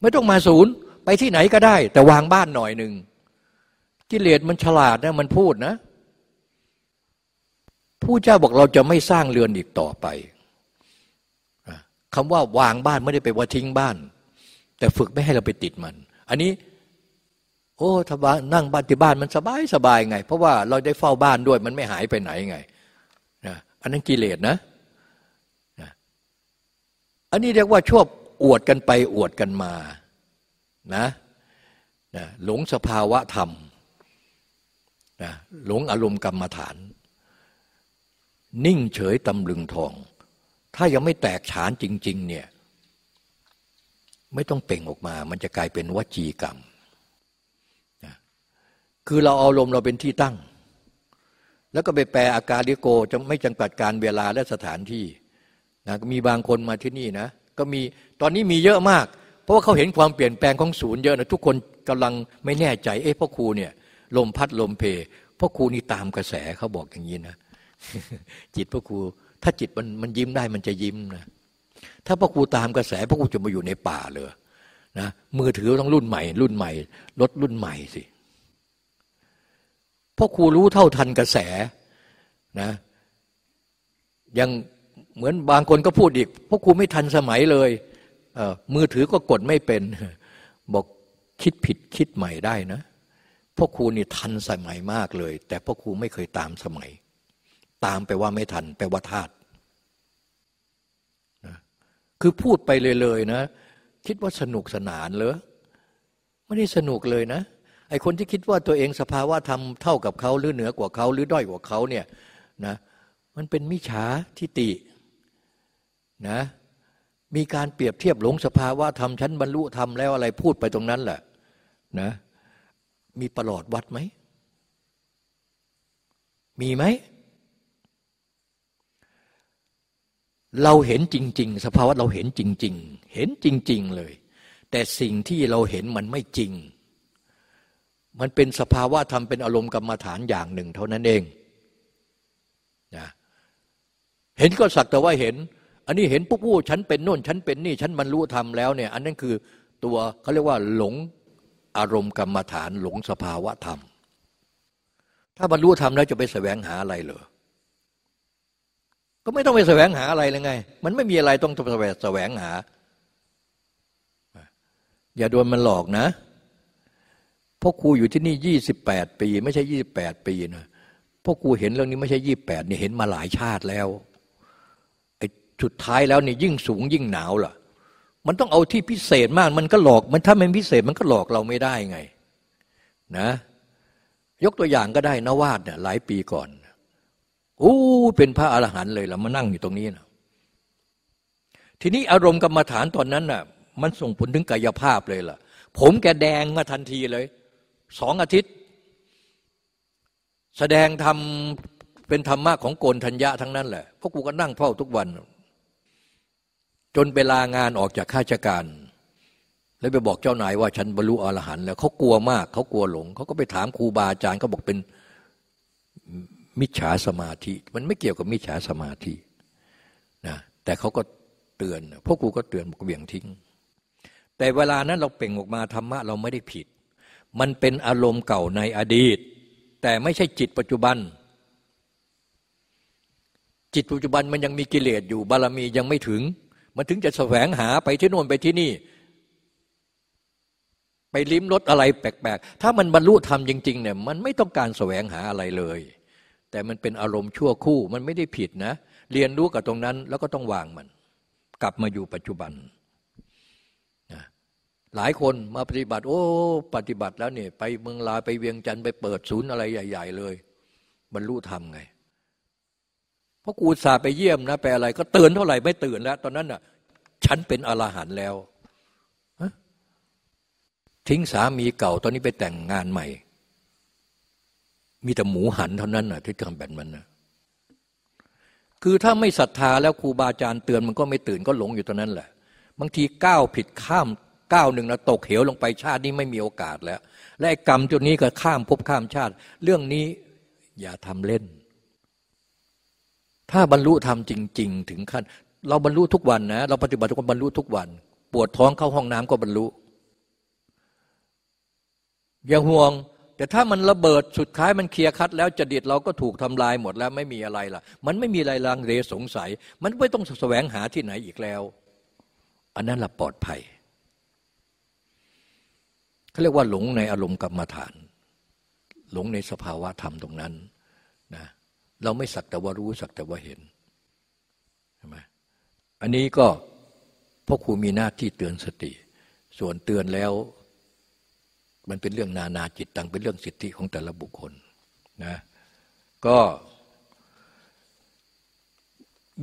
ไม่ต้องมาศูนย์ไปที่ไหนก็ได้ แต่วางบ้านหน่อยหนึ่งกิเลสมันฉลาดนะมันพูดนะผู้เจ้าบอกเราจะไม่สร้างเรือนอีกต่อไปคำว่าวางบ้านไม่ได้ไปว่าทิ้งบ้าน แต่ฝึกไม่ให้เราไปติดมัน อันนี้ โอ้ถ้าบ้านั่งบ้านที่บ้านมันสบายสบายไง เพราะว่าเราได้เฝ้าบ้านด้วยมันไม่หายไปไหนไงนะอันนั้นกิเลสนะ อันนี้เรียกว่าชอบอวดกันไปอวดกันมานะนะหลงสภาวะธรรมนะหลงอารมณ์กรรมฐาน นิ่งเฉยตำลึงทอง ถ้ายังไม่แตกฉานจริง ๆ เนี่ย ไม่ต้องเป่งออกมา มันจะกลายเป็นวจีกรรมนะคือเราเอาลมเราเป็นที่ตั้ง แล้วก็ไปแปลอาการลิโกจะไม่จำกัดการเวลาและสถานที่ นะมีบางคนมาที่นี่นะก็มีตอนนี้มีเยอะมาก เพราะว่าเขาเห็นความเปลี่ยนแปลงของศูนย์เยอะนะทุกคนกำลังไม่แน่ใจเอ๊ะพ่อครูเนี่ยลมพัดลมเพพ่อครูนี่ตามกระแสเขาบอกอย่างนี้นะ จิตพ่อครู ถ้าจิตมันมันยิ้มได้มันจะยิ้มนะถ้าพ่อครูตามกระแสพ่อครูจะมาอยู่ในป่าเลยนะมือถือต้องรุ่นใหม่ รุ่นใหม่รถรุ่นใหม่สิพ่อครูรู้เท่าทันกระแสนะยัง เหมือนบางคนก็พูดอีกพ่อครูไม่ทันสมัยเลยเมือถือก็กดไม่เป็น บอกคิดผิดคิดใหม่ได้นะพ่อครูนี่ทันสมัยมากเลย แต่พ่อครูไม่เคยตามสมัย ตามไปว่าไม่ทันแปว่าธาตุคือพูดไปเลยๆนะ คิดว่าสนุกสนานเลยไม่ได้สนุกเลยนะไอคนที่คิดว่าตัวเองสภาวะธรรมเท่ากับเขาหรือเหนือกว่าเขาหรือด้อยกว่าเขาเนี่ยนะมันเป็นมิจฉาทิฏฐิ นะมีการเปรียบเทียบหลงสภาวะธรรมชั้นบรรลุธรรมแล้วอะไรพูดไปตรงนั้นแหละนะมีประหลอดวัดไหม มีไหม เราเห็นจริง ๆ สภาวะเราเห็นจริง ๆ เห็นจริง ๆเลย แต่สิ่งที่เราเห็นมันไม่จริง มันเป็นสภาวะธรรมเป็นอารมณ์กรรมฐานอย่างหนึ่ง เท่านั้นเองนะเห็นก็สักแต่ว่าเห็น อันนี้เห็นปุ๊บฉันเป็นโน่นฉันเป็นนี่ฉันบรรลุธรรมแล้วเนี่ยอันนั้นคือตัวเขาเรียกว่าหลงอารมณ์กรรมฐานหลงสภาวะธรรม ถ้าบรรลุธรรมแล้วจะไปแสวงหาอะไรเหรอก็ไม่ต้องไปแสวงหาอะไรเลยไง มันไม่มีอะไรต้องแสวงหา อย่าโดนมันหลอกนะพ่อครูอยู่ที่นี่ยี่สิบแปดปี ไม่ใช่ยี่สิบแปดปีนะพ่อครูเห็นเรื่องนี้ไม่ใช่ยี่แปดนี่เห็นมาหลายชาติแล้ว สุดท้ายแล้วนี่ยิ่งสูงยิ่งหนาวล่ะ มันต้องเอาที่พิเศษมากมันก็หลอก มันถ้ามันพิเศษมันก็หลอกเราไม่ได้ไงนะยกตัวอย่างก็ได้นวาดเนี่ยหลายปีก่อนอู้เป็นพระอรหันต์เลยละมานั่งอยู่ตรงนี้นะทีนี้อารมณ์กรรมฐานตอนนั้นน่ะมันส่งผลถึงกายภาพเลยล่ะ ผมแกแดงมาทันทีเลยสองอาทิตย์ แสดงทำเป็นธรรมะของโกนธัญญะทั้งนั้นแหละพวกกูก็นั่งเฝ้าทุกวัน จนเวลางานออกจากข้าราชการ แล้วไปบอกเจ้านายว่าฉันบรรลุอรหันต์แล้วเขากลัวมากเขากลัวหลงเขาก็ไปถามครูบาอาจารย์เขาบอกเป็นมิจฉาสมาธิ มันไม่เกี่ยวกับมิจฉาสมาธินะแต่เขาก็เตือนพวกครูก็เตือนบอกเบี่ยงทิ้ง แต่เวลานั้นเราเป่งออกมาธรรมะเราไม่ได้ผิด มันเป็นอารมณ์เก่าในอดีต แต่ไม่ใช่จิตปัจจุบัน จิตปัจจุบันมันยังมีกิเลสอยู่บารมียังไม่ถึง มันถึงจะแสวงหาไปที่โน่นไปที่นี่ ไปลิ้มรสอะไรแปลกๆ ถ้ามันบรรลุธรรมจริง ๆ เนี่ย มันไม่ต้องการแสวงหาอะไรเลย แต่มันเป็นอารมณ์ชั่วคู่มันไม่ได้ผิดนะ เรียนรู้กับตรงนั้นแล้วก็ต้องวางมัน กลับมาอยู่ปัจจุบันนะหลายคนมาปฏิบัติ โอ้ ปฏิบัติแล้วเนี่ย ไปเมืองลาไปเวียงจันทร์ไปเปิดศูนย์อะไรใหญ่ ๆ เลย บรรลุธรรมไง ราะกูสาไปเยี่ยมนะไปอะไร ก็เตื่นเท่าไหร่ไม่ตื่นแล้ว ตอนนั้นน่ะ ฉันเป็นอรหันต์แล้วทิ้งสามีเก่า ตอนนี้ไปแต่งงานใหม่ มีแต่หมูหันเท่านั้นน่ะที่ทำแบบนั้นนะคือถ้าไม่ศรัทธาแล้วครูบาอาจารย์เตือนมันก็ไม่ตื่นก็หลงอยู่ตอนนั้นแหละ บางทีก้าวผิดข้ามก้าวหนึ่งแล้วตกเหวลงไปชาตินี้ไม่มีโอกาสแล้ว และกรรมจุดนี้ก็ข้ามภพข้ามชาติ เรื่องนี้อย่าทำเล่น ถ้าบรรลุธรรมจริง ๆ ถึงขั้น เราบรรลุทุกวันนะ เราปฏิบัติทุกวันบรรลุทุกวัน ปวดท้องเข้าห้องน้ำก็บรรลุอย่าห่วง แต่ถ้ามันระเบิดสุดท้ายมันเคลียร์คัด แล้วจดิตเราก็ถูกทำลายหมดแล้วไม่มีอะไรล่ะ มันไม่มีอะไรลังเลสงสัย มันไม่ต้องแสวงหาที่ไหนอีกแล้ว อันนั้นละปลอดภัยเขาเรียกว่าหลงในอารมณ์กรรมฐาน หลงในสภาวะธรรมตรงนั้นนะ เราไม่สักแต่ว่ารู้สักแต่ว่าเห็นใช่ไหมอันนี้ก็พ่อครูมีหน้าที่เตือนสติ ส่วนเตือนแล้ว มันเป็นเรื่องนานาจิตตังเป็นเรื่องสิทธิของแต่ละบุคคลนะก็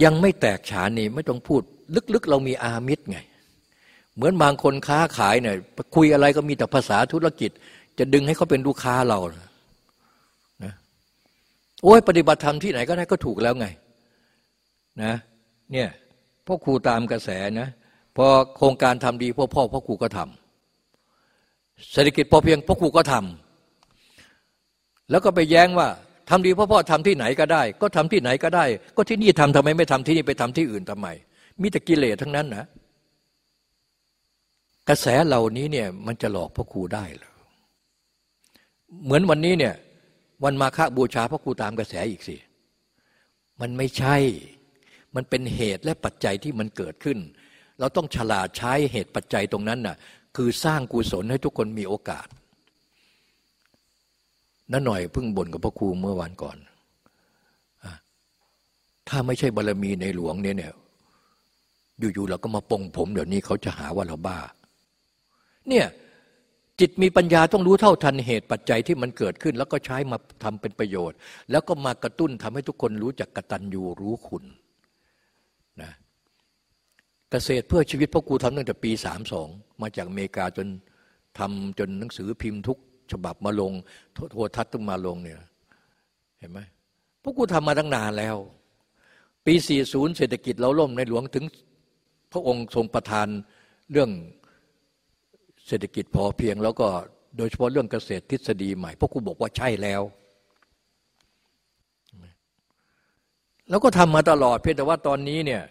ยังไม่แตกฉานนี่ไม่ต้องพูด ลึกๆ เรามีอามิตรไง เหมือนบางคนค้าขายเนี่ยคุยอะไรก็มีแต่ภาษาธุรกิจ จะดึงให้เขาเป็นลูกค้าเรานะ โอ้ยปฏิบัติธรรมที่ไหนก็ได้ก็ถูกแล้วไงนะเนี่ยพ่อครูตามกระแสนะพอโครงการทำดีพ่อพ่อพ่อครูก็ทำเศรษฐกิจพอเพียงพ่อครูก็ทำแล้วก็ไปแย้งว่าทำดีพ่อพ่อทำที่ไหนก็ได้ ก็ทำที่ไหนก็ได้ ก็ที่นี่ทำทำไมไม่ทำที่นี่ไปทำที่อื่นทำไมมีแต่กิเลสทั้งนั้นนะกระแสเหล่านี้เนี่ยมันจะหลอกพ่อครูได้หรอเหมือนวันนี้เนี่ย วันมาฆบูชาพ่อครูตามกระแสอีกสิมันไม่ใช่ มันเป็นเหตุและปัจจัยที่มันเกิดขึ้น เราต้องฉลาดใช้เหตุปัจจัยตรงนั้นน่ะคือสร้างกุศลให้ทุกคนมีโอกาสนั่นหน่อยเพิ่งบ่นกับพระครูเมื่อวานก่อน ถ้าไม่ใช่บารรมีในหลวงเนี่ยเนี่ยอยู่ๆเราก็มาปองผมเดี๋ยวนี้เขาจะหาว่าเราบ้า เนี่ย จิตมีปัญญาต้องรู้เท่าทันเหตุปัจจัยที่มันเกิดขึ้น แล้วก็ใช้มาทำเป็นประโยชน์ แล้วก็มากระตุ้นทำให้ทุกคนรู้จักกตัญญูรู้คุณนะเกษตรเพื่อชีวิตพ่อครูทำตั้งแต่ปีสามสองมาจากอเมริกาจนทำจนหนังสือพิมพ์ทุกฉบับมาลงโทรทัศน์ต้องมาลงเนี่ยเห็นไหมพวกกูทำมาตั้งนานแล้ว ปี 40 เศรษฐกิจเราล่มในหลวงถึงพระองค์ทรงประทานเรื่อง เศรษฐกิจพอเพียงแล้วก็โดยเฉพาะเรื่องเกษตรทฤษฎีใหม่พวกกูบอกว่าใช่แล้ว แล้วก็ทำมาตลอดเพียงแต่ว่าตอนนี้เนี่ย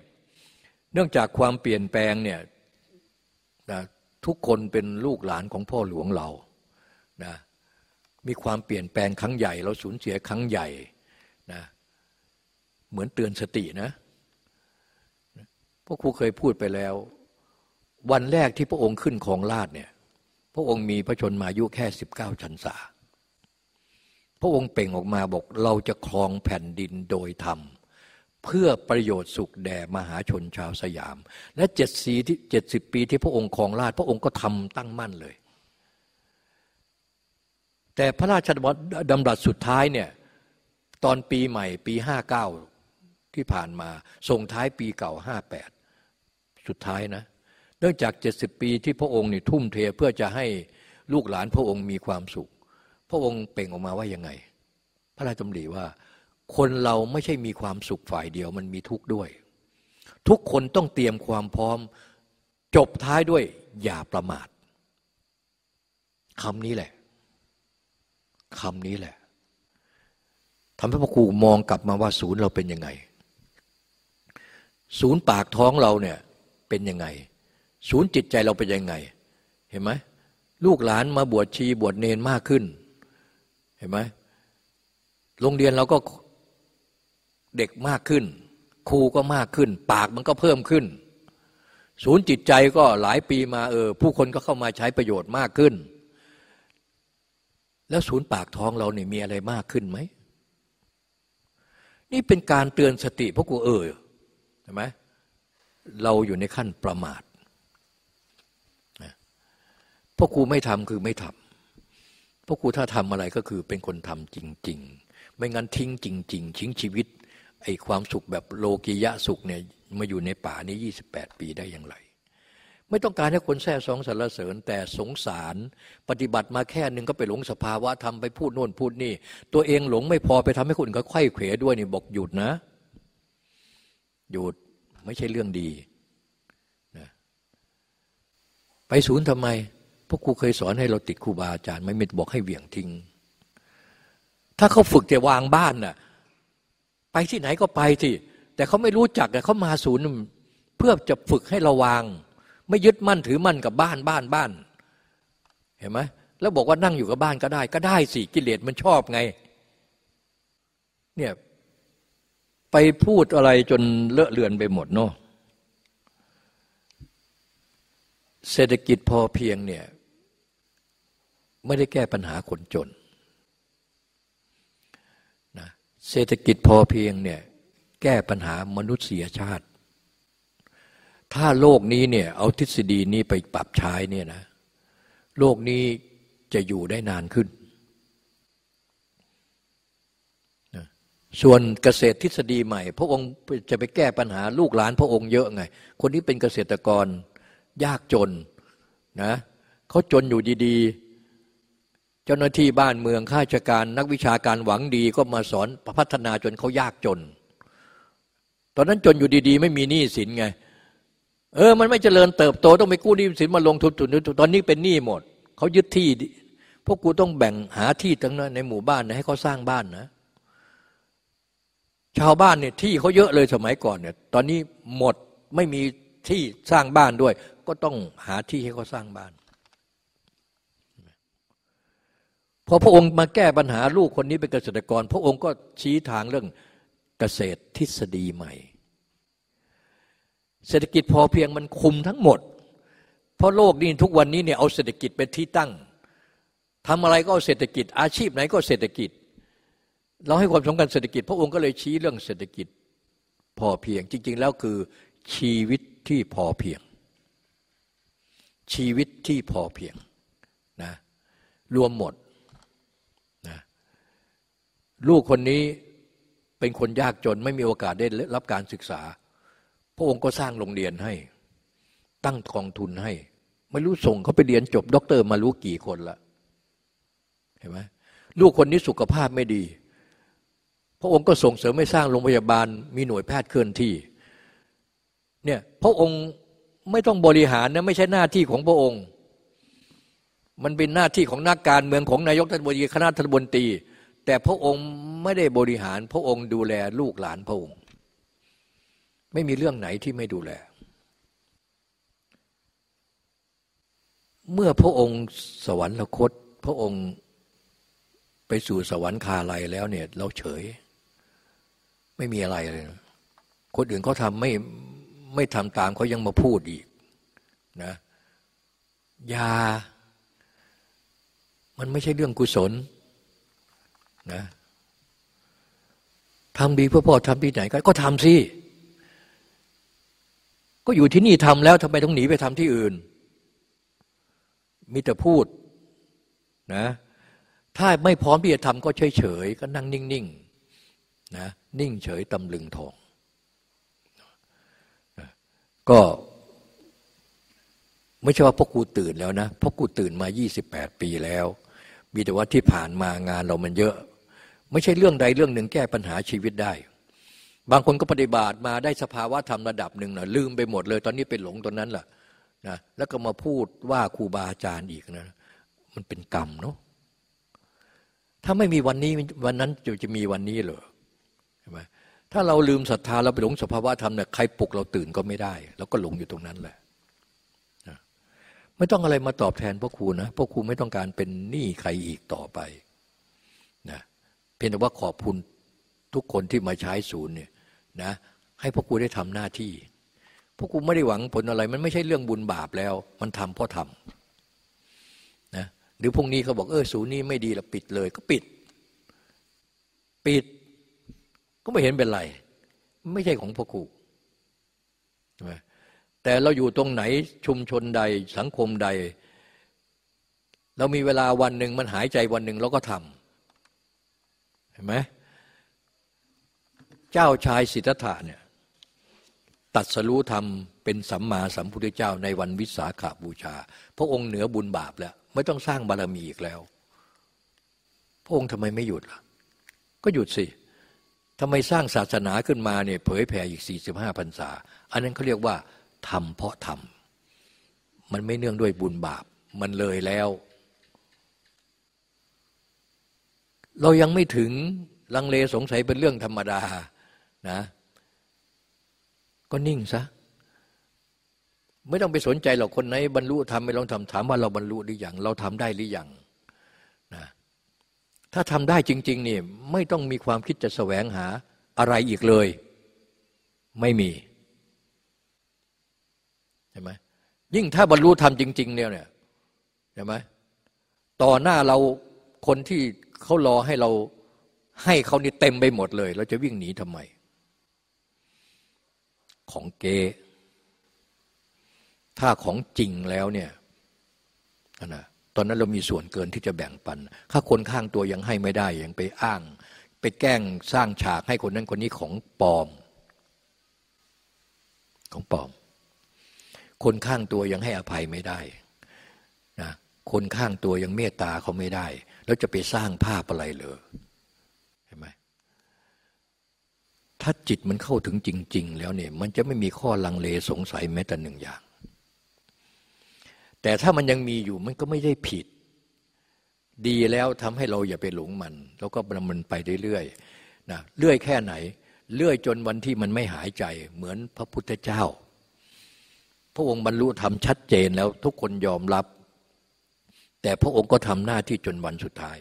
เนื่องจากความเปลี่ยนแปลงเนี่ยนะทุกคนเป็นลูกหลานของพ่อหลวงเรานะมีความเปลี่ยนแปลงครั้งใหญ่ เราสูญเสียครั้งใหญ่นะเหมือนเตือนสตินะพวกครูเคยพูดไปแล้ว วันแรกที่พระองค์ขึ้นของราชเนี่ยพระองค์มีพระชนมายุแค่สิบเก้าชันษาพระองค์เป่งออกมาบอกเราจะครองแผ่นดินโดยธรรม เพื่อประโยชน์สุขแด่มหาชนชาวสยาม และเจ็ดสีที่เจ็ดสิบปีที่พระองค์ครองราชพระองค์ก็ทำตั้งมั่นเลย แต่พระราชดำรัสสุดท้ายเนี่ยตอนปีใหม่ปีห้าเก้าที่ผ่านมาส่งท้ายปีเก่าห้าแปดสุดท้ายนะ นื่องจากเจ็ดสิบปีที่พระองค์นี่ทุ่มเทเพื่อจะให้ลูกหลานพระองค์มีความสุข พระองค์เป่งออกมาว่ายังไง พระราชดำริว่า คนเราไม่ใช่มีความสุขฝ่ายเดียวมันมีทุกข์ด้วย ทุกคนต้องเตรียมความพร้อม จบท้ายด้วยอย่าประมาทคำนี้แหละคำนี้แหละทำให้พระครูมองกลับมาว่าศูนย์เราเป็นยังไง ศูนย์ปากท้องเราเนี่ยเป็นยังไง ศูนย์จิตใจเราเป็นยังไง เห็นไหมลูกหลานมาบวชชีบวชเนนมากขึ้น เห็นไหมโรงเรียนเราก็เด็กมากขึ้น ครูก็มากขึ้น ปากมันก็เพิ่มขึ้น ศูนย์จิตใจก็หลายปีมาเออ ผู้คนก็เข้ามาใช้ประโยชน์มากขึ้น แล้วศูนย์ปากท้องเราเนี่ยมีอะไรมากขึ้นไหม นี่เป็นการเตือนสติพวกกูเออใช่ไหมเราอยู่ในขั้นประมาท พวกกูไม่ทำคือไม่ทำพวกกูถ้าทำอะไรก็คือเป็นคนทำจริง ๆ ไม่งั้นทิ้งจริง ๆ ทิ้งชีวิตไอ้ความสุขแบบโลกิยะสุขเนี่ยมาอยู่ในป่านี้ยี่สิบแปดปีได้อย่างไร ไม่ต้องการให้คนแท้สองสรรเสริญแต่สงสารปฏิบัติมาแค่หนึ่งก็ไปหลงสภาวะทำไปพูดโน่นพูดนี่ ตัวเองหลงไม่พอไปทำให้คนอื่นเขาไข้เขวด้วยนี่บอกหยุดนะ หยุดไม่ใช่เรื่องดีนะไปศูนย์ทำไม พวกครูเคยสอนให้เราติดครูบาอาจารย์ไม่เม็ดบอกให้เหวี่ยงทิ้ง ถ้าเขาฝึกแต่วางบ้านน่ะไปที่ไหนก็ไปที่แต่เขาไม่รู้จักเขามาศูนย์เพื่อจะฝึกให้ระวาง ไม่ยึดมั่นถือมั่นกับบ้านบ้านบ้าน เห็นไหมแล้วบอกว่านั่งอยู่กับบ้านก็ได้ ก็ได้สิกิเลสมันชอบไง เนี่ยไปพูดอะไรจนเลอะเลือนไปหมดเนาะเศรษฐกิจพอเพียงเนี่ย ไม่ได้แก้ปัญหาคนจนนะเศรษฐกิจพอเพียงเนี่ยแก้ปัญหามนุษยชาติ ถ้าโลกนี้เนี่ยเอาทฤษฎีนี้ไปปรับใช้เนี่ยนะโลกนี้จะอยู่ได้นานขึ้นส่วนเกษตรทฤษฎีใหม่ พระองค์จะไปแก้ปัญหาลูกหลานพระองค์เยอะไง คนที่เป็นเกษตรกรยากจนนะเขาจนอยู่ดีๆ เจ้าหน้าที่บ้านเมืองข้าราชการนักวิชาการหวังดีก็มาสอนพัฒนาจนเขายากจน ตอนนั้นจนอยู่ดีๆ ไม่มีหนี้สินไง เออ มันไม่เจริญเติบโตต้องไปกู้หนี้สินมาลงทุนทุนตอนนี้เป็นหนี้หมดเขายึดที่พวกกูต้องแบ่งหาที่ตั้งนั้นในหมู่บ้านนะให้เขาสร้างบ้านนะ ชาวบ้านเนี่ยที่เขาเยอะเลยสมัยก่อนเนี่ย ตอนนี้หมดไม่มีที่สร้างบ้านด้วย ก็ต้องหาที่ให้เขาสร้างบ้าน พอพระองค์มาแก้ปัญหาลูกคนนี้เป็นเกษตรกร พระองค์ก็ชี้ทางเรื่องเกษตรทฤษฎีใหม่ เศรษฐกิจพอเพียงมันคุมทั้งหมด เพราะโลกนี้ทุกวันนี้เนี่ยเอาเศรษฐกิจเป็นที่ตั้งทำอะไรก็เอาเศรษฐกิจ อาชีพไหนก็เศรษฐกิจ เราให้ความสำคัญเศรษฐกิจ พระองค์ก็เลยชี้เรื่องเศรษฐกิจพอเพียง จริง ๆ แล้วคือชีวิตที่พอเพียง ชีวิตที่พอเพียงนะรวมหมด ลูกคนนี้เป็นคนยากจนไม่มีโอกาสได้รับการศึกษา พระองค์ก็สร้างโรงเรียนให้ ตั้งกองทุนให้ ไม่รู้ส่งเขาไปเรียนจบด็อกเตอร์มารู้กี่คนละเห็นไหมลูกคนนี้สุขภาพไม่ดี พระองค์ก็ส่งเสริมให้สร้างโรงพยาบาล มีหน่วยแพทย์เคลื่อนที่เนี่ยพระองค์ไม่ต้องบริหารนะไม่ใช่หน้าที่ของพระองค์ มันเป็นหน้าที่ของนักการเมืองของนายกรัฐมนตรีคณะรัฐมนตรี แต่พระองค์ไม่ได้บริหารพระองค์ดูแลลูกหลานพระองค์ ไม่มีเรื่องไหนที่ไม่ดูแล เมื่อพระองค์สวรรคต พระองค์ไปสู่สวรรคาลัยแล้วเนี่ยเราเฉย ไม่มีอะไรเลยคนอื่นเขาทำไม่ไม่ทำตามเขายังมาพูดอีกนะยา มันไม่ใช่เรื่องกุศล นะทำดีเพื่อพ่อทำที่ไหนก็ทำสิ ก็อยู่ที่นี่ทำแล้วทำไมต้องหนีไปทำที่อื่น มีแต่พูดนะถ้าไม่พร้อมที่จะทำก็เฉยเฉยก็นั่งนิ่งๆนะนิ่งเฉยตำลึงทองก็ไม่ใช่ว่าพ่อกูตื่นแล้วนะพ่อกูตื่นมา 28 ปีแล้ว มีแต่ว่าที่ผ่านมางานเรามันเยอะ ไม่ใช่เรื่องใดเรื่องหนึ่งแก้ปัญหาชีวิตได้ บางคนก็ปฏิบัติมาได้สภาวะธรรมระดับหนึ่งนะลืมไปหมดเลย ตอนนี้เป็นหลงตอนนั้นแหละนะแล้วก็มาพูดว่าครูบาอาจารย์อีกนะมันเป็นกรรมเนาะถ้าไม่มีวันนี้วันนั้นจะจะมีวันนี้เหรอใช่ไหมถ้าเราลืมศรัทธาเราไปหลงสภาวะธรรมเนี่ยใครปลุกเราตื่นก็ไม่ได้เราก็หลงอยู่ตรงนั้นแหละไม่ต้องอะไรมาตอบแทนพ่อครูนะพ่อครูไม่ต้องการเป็นหนี้ใครอีกต่อไป เพียงแต่ว่าขอบคุณทุกคนที่มาใช้ศูนย์เนี่ยนะให้พวกกูได้ทำหน้าที่ พวกกูไม่ได้หวังผลอะไร มันไม่ใช่เรื่องบุญบาปแล้ว มันทำเพราะทำนะหรือพรุ่งนี้เขาบอกเออศูนย์นี้ไม่ดีละปิดเลย ก็ปิด ปิด ก็ไม่เห็นเป็นไร ไม่ใช่ของพวกกูใช่ไหมแต่เราอยู่ตรงไหนชุมชนใดสังคมใด เรามีเวลาวันหนึ่งมันหายใจวันหนึ่งเราก็ทำ ห็นไหมเจ้าชายสิทธัตถะเนี่ยตัดสรู้ธรรมเป็นสัมมาสัมพุทธเจ้าในวันวิสาขาบูชา พระองค์เหนือบุญบาปแล้ว ไม่ต้องสร้างบารมีอีกแล้ว พระองค์ทำไมไม่หยุดล่ะ ก็หยุดสิทำไมสร้างศาสนาขึ้นมาเนี่ยเผยแผ่อีกสี่สิบห้าพรรษา อันนั้นเขาเรียกว่าทำเพราะทำมันไม่เนื่องด้วยบุญบาป มันเลยแล้ว เรายังไม่ถึงลังเลสงสัยเป็นเรื่องธรรมดานะก็นิ่งซะไม่ต้องไปสนใจหรอกคนไหนบรรลุทำไม่ลองทำถามว่าเราบรรลุหรือยังเราทำได้หรือยังนะถ้าทำได้จริงๆนี่ไม่ต้องมีความคิดจะแสวงหาอะไรอีกเลย ไม่มีใช่ไหมยิ่งถ้าบรรลุธรรมจริง ๆ เนี่ยเนี่ยใช่ไหมต่อหน้าเราคนที่ เขารอให้เราให้เขานี่เต็มไปหมดเลย เราจะวิ่งหนีทำไม ของเก ถ้าของจริงแล้วเนี่ยนะตอนนั้นเรามีส่วนเกินที่จะแบ่งปัน ถ้าคนข้างตัวยังให้ไม่ได้ยังไปอ้าง ไปแกล้งสร้างฉากให้คนนั้นคนนี้ของปลอม ของปลอม คนข้างตัวยังให้อภัยไม่ได้นะคนข้างตัวยังเมตตาเขาไม่ได้ แล้วจะไปสร้างภาพอะไรเลยเห็นไหมถ้าจิตมันเข้าถึงจริง ๆ แล้วเนี่ย มันจะไม่มีข้อลังเลสงสัยแม้แต่หนึ่งอย่าง แต่ถ้ามันยังมีอยู่มันก็ไม่ได้ผิด ดีแล้วทำให้เราอย่าไปหลงมัน แล้วก็ดำเนินไปเรื่อยๆนะเรื่อยแค่ไหน เรื่อยจนวันที่มันไม่หายใจเหมือนพระพุทธเจ้า พระองค์บรรลุธรรมชัดเจนแล้วทุกคนยอมรับ แต่พระองค์ก็ทำหน้าที่จนวันสุดท้าย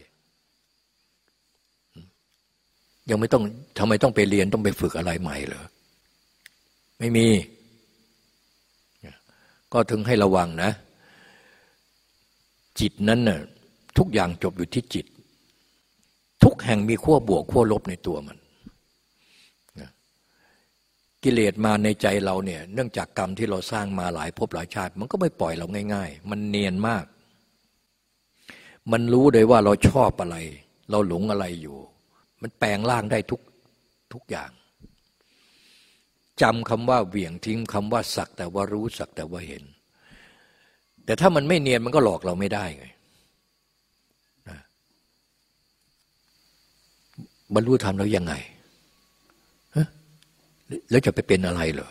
ยังไม่ต้องทำไมต้องไปเรียนต้องไปฝึกอะไรใหม่เหรอไม่มี ก็ถึงให้ระวังนะ จิตนั้นน่ะทุกอย่างจบอยู่ที่จิต ทุกแห่งมีขั้วบวกขั้วลบในตัวมันกิเลสมาในใจเราเนี่ย เนื่องจากกรรมที่เราสร้างมาหลายภพหลายชาติ มันก็ไม่ปล่อยเราง่าย ๆ มันเนียนมาก มันรู้เลยว่าเราชอบอะไร เราหลงอะไรอยู่ มันแปลงร่างได้ทุกทุกอย่างจำคำว่าเหวี่ยงทิ้งคำว่าสักแต่ว่ารู้สักแต่ว่าเห็น แต่ถ้ามันไม่เนียนมันก็หลอกเราไม่ได้ไงบรรลุธรรมแล้วยังไงแล้วจะไปเป็นอะไรเหรอ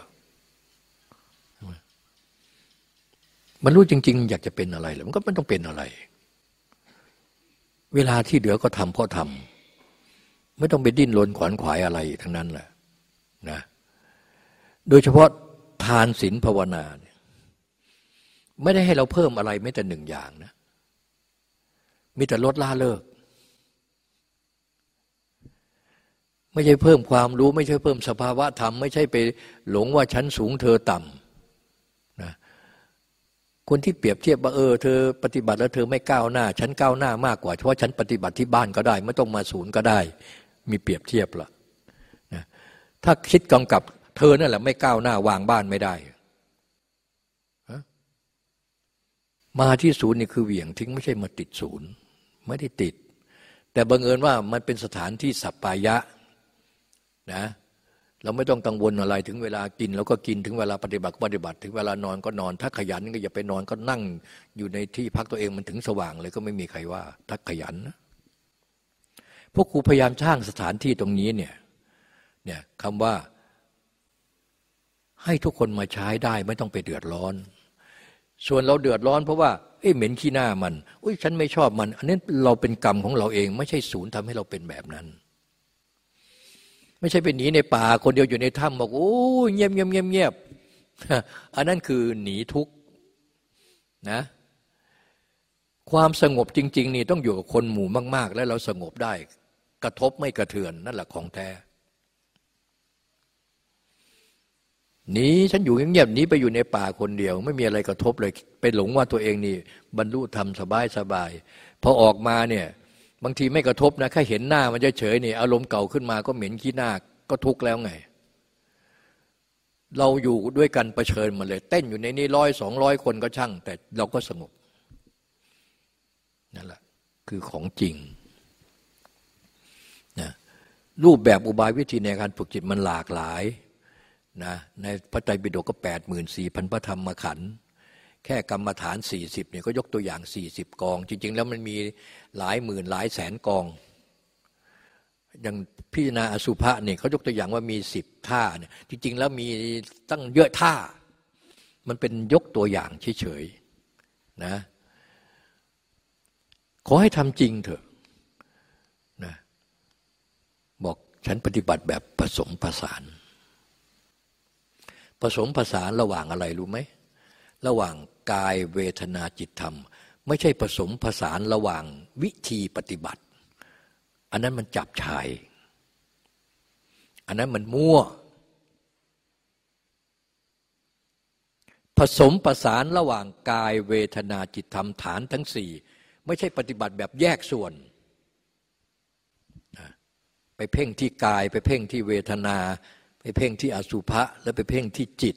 บรรลุจริง ๆ อยากจะเป็นอะไรหรอมันก็ไม่ต้องเป็นอะไร เวลาที่เหลือก็ทำเพราะทำไม่ต้องไปดิ้นรนขวนขวายอะไรทั้งนั้นแหละนะโดยเฉพาะทานศีลภาวนาเนี่ยไม่ได้ให้เราเพิ่มอะไรไม่แต่หนึ่งอย่างนะมีแต่ลดละเลิก ไม่ใช่เพิ่มความรู้ ไม่ใช่เพิ่มสภาวะธรรม ไม่ใช่ไปหลงว่าฉันสูงเธอต่ำ คนที่เปรียบเทียบว่าเออเธอปฏิบัติแล้วเธอไม่ก้าวหน้า ฉันก้าวหน้ามากกว่าเพราะฉันปฏิบัติที่บ้านก็ได้ ไม่ต้องมาศูนย์ก็ได้ มีเปรียบเทียบละนะถ้าคิดกำกับเธอนั่นแหละไม่ก้าวหน้าวางบ้านไม่ได้ มาที่ศูนย์นี่คือเหวี่ยงทิ้งไม่ใช่มาติดศูนย์ไม่ได้ติด แต่บังเอิญว่ามันเป็นสถานที่สัปปายะนะ เราไม่ต้องกังวลอะไรถึงเวลากินเราก็กินถึงเวลาปฏิบัติปฏิบัติ ถึงเวลานอนก็นอน ถ้าขยันก็อย่าไปนอนก็นั่งอยู่ในที่พักตัวเองมันถึงสว่างเลยก็ไม่มีใครว่า ถ้าขยันนะพวกครูพยายามสร้างสถานที่ตรงนี้เนี่ยเนี่ยคำว่าให้ทุกคนมาใช้ได้ไม่ต้องไปเดือดร้อน ส่วนเราเดือดร้อน เพราะว่าเอ้เหม็นขี้หน้ามันอุ้ยฉันไม่ชอบมัน อันนี้เราเป็นกรรมของเราเอง ไม่ใช่ศูนย์ทำให้เราเป็นแบบนั้น ไม่ใช่เป็นหนีในป่าคนเดียวอยู่ในถ้ำบอกโอ้เงียบเงียบเงียบเงียบอันนั้นคือหนีทุกข์นะ ความสงบจริง ๆ นี่ต้องอยู่กับคนหมู่มาก ๆ แล้วเราสงบได้ กระทบไม่กระเทือนนั่นแหละของแท้หนีฉันอยู่เงียบๆหนีไปอยู่ในป่าคนเดียว ไม่มีอะไรกระทบเลย ไปหลงว่าตัวเองนี่ บรรลุธรรมสบายสบายพอออกมาเนี่ย บางทีไม่กระทบนะแค่เห็นหน้ามันจะเฉยนี่อารมณ์เก่าขึ้นมาก็เหม็นขี้หน้าก็ทุกข์แล้วไง เราอยู่ด้วยกันประชิญมาเลย เต้นอยู่ในนี้ร้อยสองร้อยคนก็ช่าง แต่เราก็สงบนั่นแหละคือของจริงนะรูปแบบอุบายวิธีในการฝึกจิตมันหลากหลายนะในพระไตรปิฎกก็แปดหมื่นสี่พันพระธรรมขันธ์ แค่กรรมฐานสี่สิบเนี่ยก็ยกตัวอย่างสี่สิบกอง จริง ๆ แล้วมันมีหลายหมื่นหลายแสนกอง อย่างพิจารณาอสุภะเนี่ยเขายกตัวอย่างว่ามีสิบท่าเนี่ยจริง ๆ แล้วมีตั้งเยอะท่า มันเป็นยกตัวอย่างเฉยๆนะขอให้ทำจริงเถอะนะบอกฉันปฏิบัติแบบผสมผสาน ผสมผสานระหว่างอะไรรู้ไหมระหว่าง กายเวทนาจิตธรรม ไม่ใช่ผสมผสานระหว่างวิธีปฏิบัติ อันนั้นมันจับชาย อันนั้นมันมั่ว ผสมประสานระหว่างกายเวทนาจิตธรรมฐานทั้งสี่ไม่ใช่ปฏิบัติแบบแยกส่วนไปเพ่งที่กายไปเพ่งที่เวทนา ไปเพ่งที่อสุภะแล้วไปเพ่งที่จิต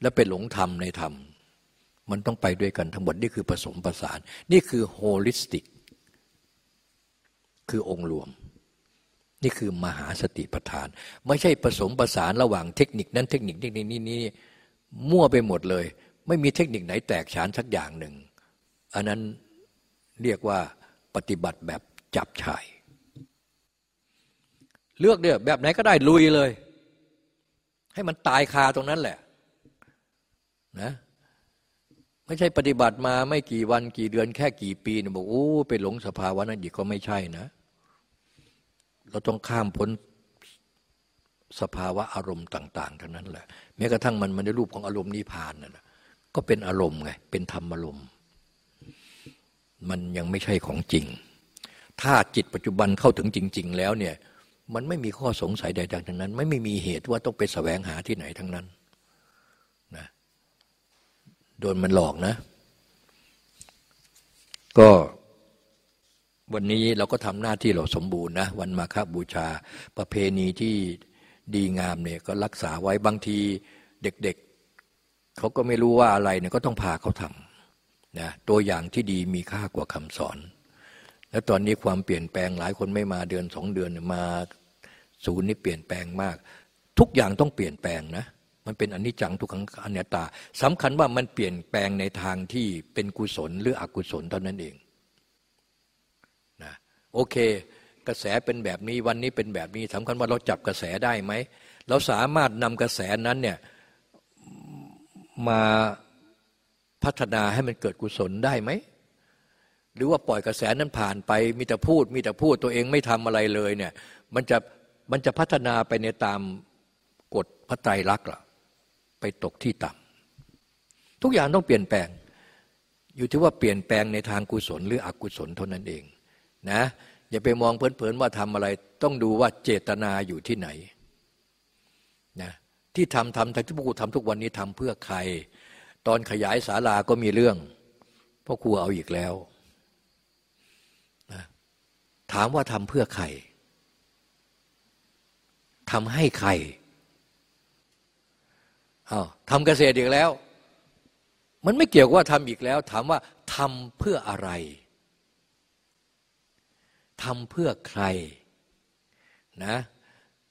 แล้วไปหลงธรรมในธรรม มันต้องไปด้วยกันทั้งหมดนี่คือผสมประสาน นี่คือโฮลิสติก คือองค์รวม นี่คือมหาสติปัฏฐาน ไม่ใช่ผสมประสานระหว่างเทคนิคนั้นเทคนิคนี้นี่นี่มั่วไปหมดเลย ไม่มีเทคนิคไหนแตกฉานสักอย่างหนึ่ง อันนั้นเรียกว่าปฏิบัติแบบจับชาย เลือกเดี๋ยแบบไหนก็ได้ลุยเลย ให้มันตายคาตรงนั้นแหละนะ ไม่ใช่ปฏิบัติมาไม่กี่วันกี่เดือนแค่กี่ปีนะบอกโอ้ไปหลงสภาวะนั้นอีกก็ไม่ใช่นะ เราต้องข้ามพ้นสภาวะอารมณ์ต่างๆทั้งนั้นแหละแม้กระทั่งมันมันในรูปของอารมณ์นิพพานนั่นแหละก็เป็นอารมณ์ไงเป็นธรรมอารมณ์ มันยังไม่ใช่ของจริง ถ้าจิตปัจจุบันเข้าถึงจริง ๆ แล้วเนี่ยมันไม่มีข้อสงสัยใดๆทั้งนั้น ไม่มีเหตุว่าต้องไปแสวงหาที่ไหนทั้งนั้น โดนมันหลอกนะ ก็วันนี้เราก็ทำหน้าที่เราสมบูรณ์นะวันมาคบูชาประเพณีที่ดีงามเนี่ยก็รักษาไว้บางทีเด็กๆเขาก็ไม่รู้ว่าอะไรเนี่ยก็ต้องพาเขาทำนะตัวอย่างที่ดีมีค่ากว่าคำสอน แล้วตอนนี้ความเปลี่ยนแปลงหลายคนไม่มาเดือนสองเดือนมาศูนย์นี่เปลี่ยนแปลงมาก ทุกอย่างต้องเปลี่ยนแปลงนะ มันเป็นอนิจจังทุกขังอนัตตาสำคัญว่ามันเปลี่ยนแปลงในทางที่เป็นกุศลหรืออกุศลเท่านั้นเองนะโอเค กระแสเป็นแบบนี้วันนี้เป็นแบบนี้สำคัญว่าเราจับกระแสได้ไหมเราสามารถนำกระแสนั้นเนี่ยมาพัฒนาให้มันเกิดกุศลได้ไหมหรือว่าปล่อยกระแสนั้นผ่านไปมีแต่พูด มีแต่พูดตัวเองไม่ทำอะไรเลยเนี่ยมันจะมันจะพัฒนาไปในตามกฎพระไตรลักษณ์ล่ะ ไปตกที่ต่ำทุกอย่างต้องเปลี่ยนแปลง อยู่ที่ว่าเปลี่ยนแปลงในทางกุศลหรืออกุศลเท่านั้นเองนะอย่าไปมองเพลินๆว่าทำอะไร ต้องดูว่าเจตนาอยู่ที่ไหนนะที่ทำทำที่พวกูทำทุกวันนี้ทำเพื่อใคร ตอนขยายศาลาก็มีเรื่องพ่อครูเอาอีกแล้วนะถามว่าทำเพื่อใครทำให้ใคร อา้าวทำเกษตรอีกแล้ว มันไม่เกี่ยวว่าทำอีกแล้ว ถามว่าทำเพื่ออะไรทำเพื่อใครนะ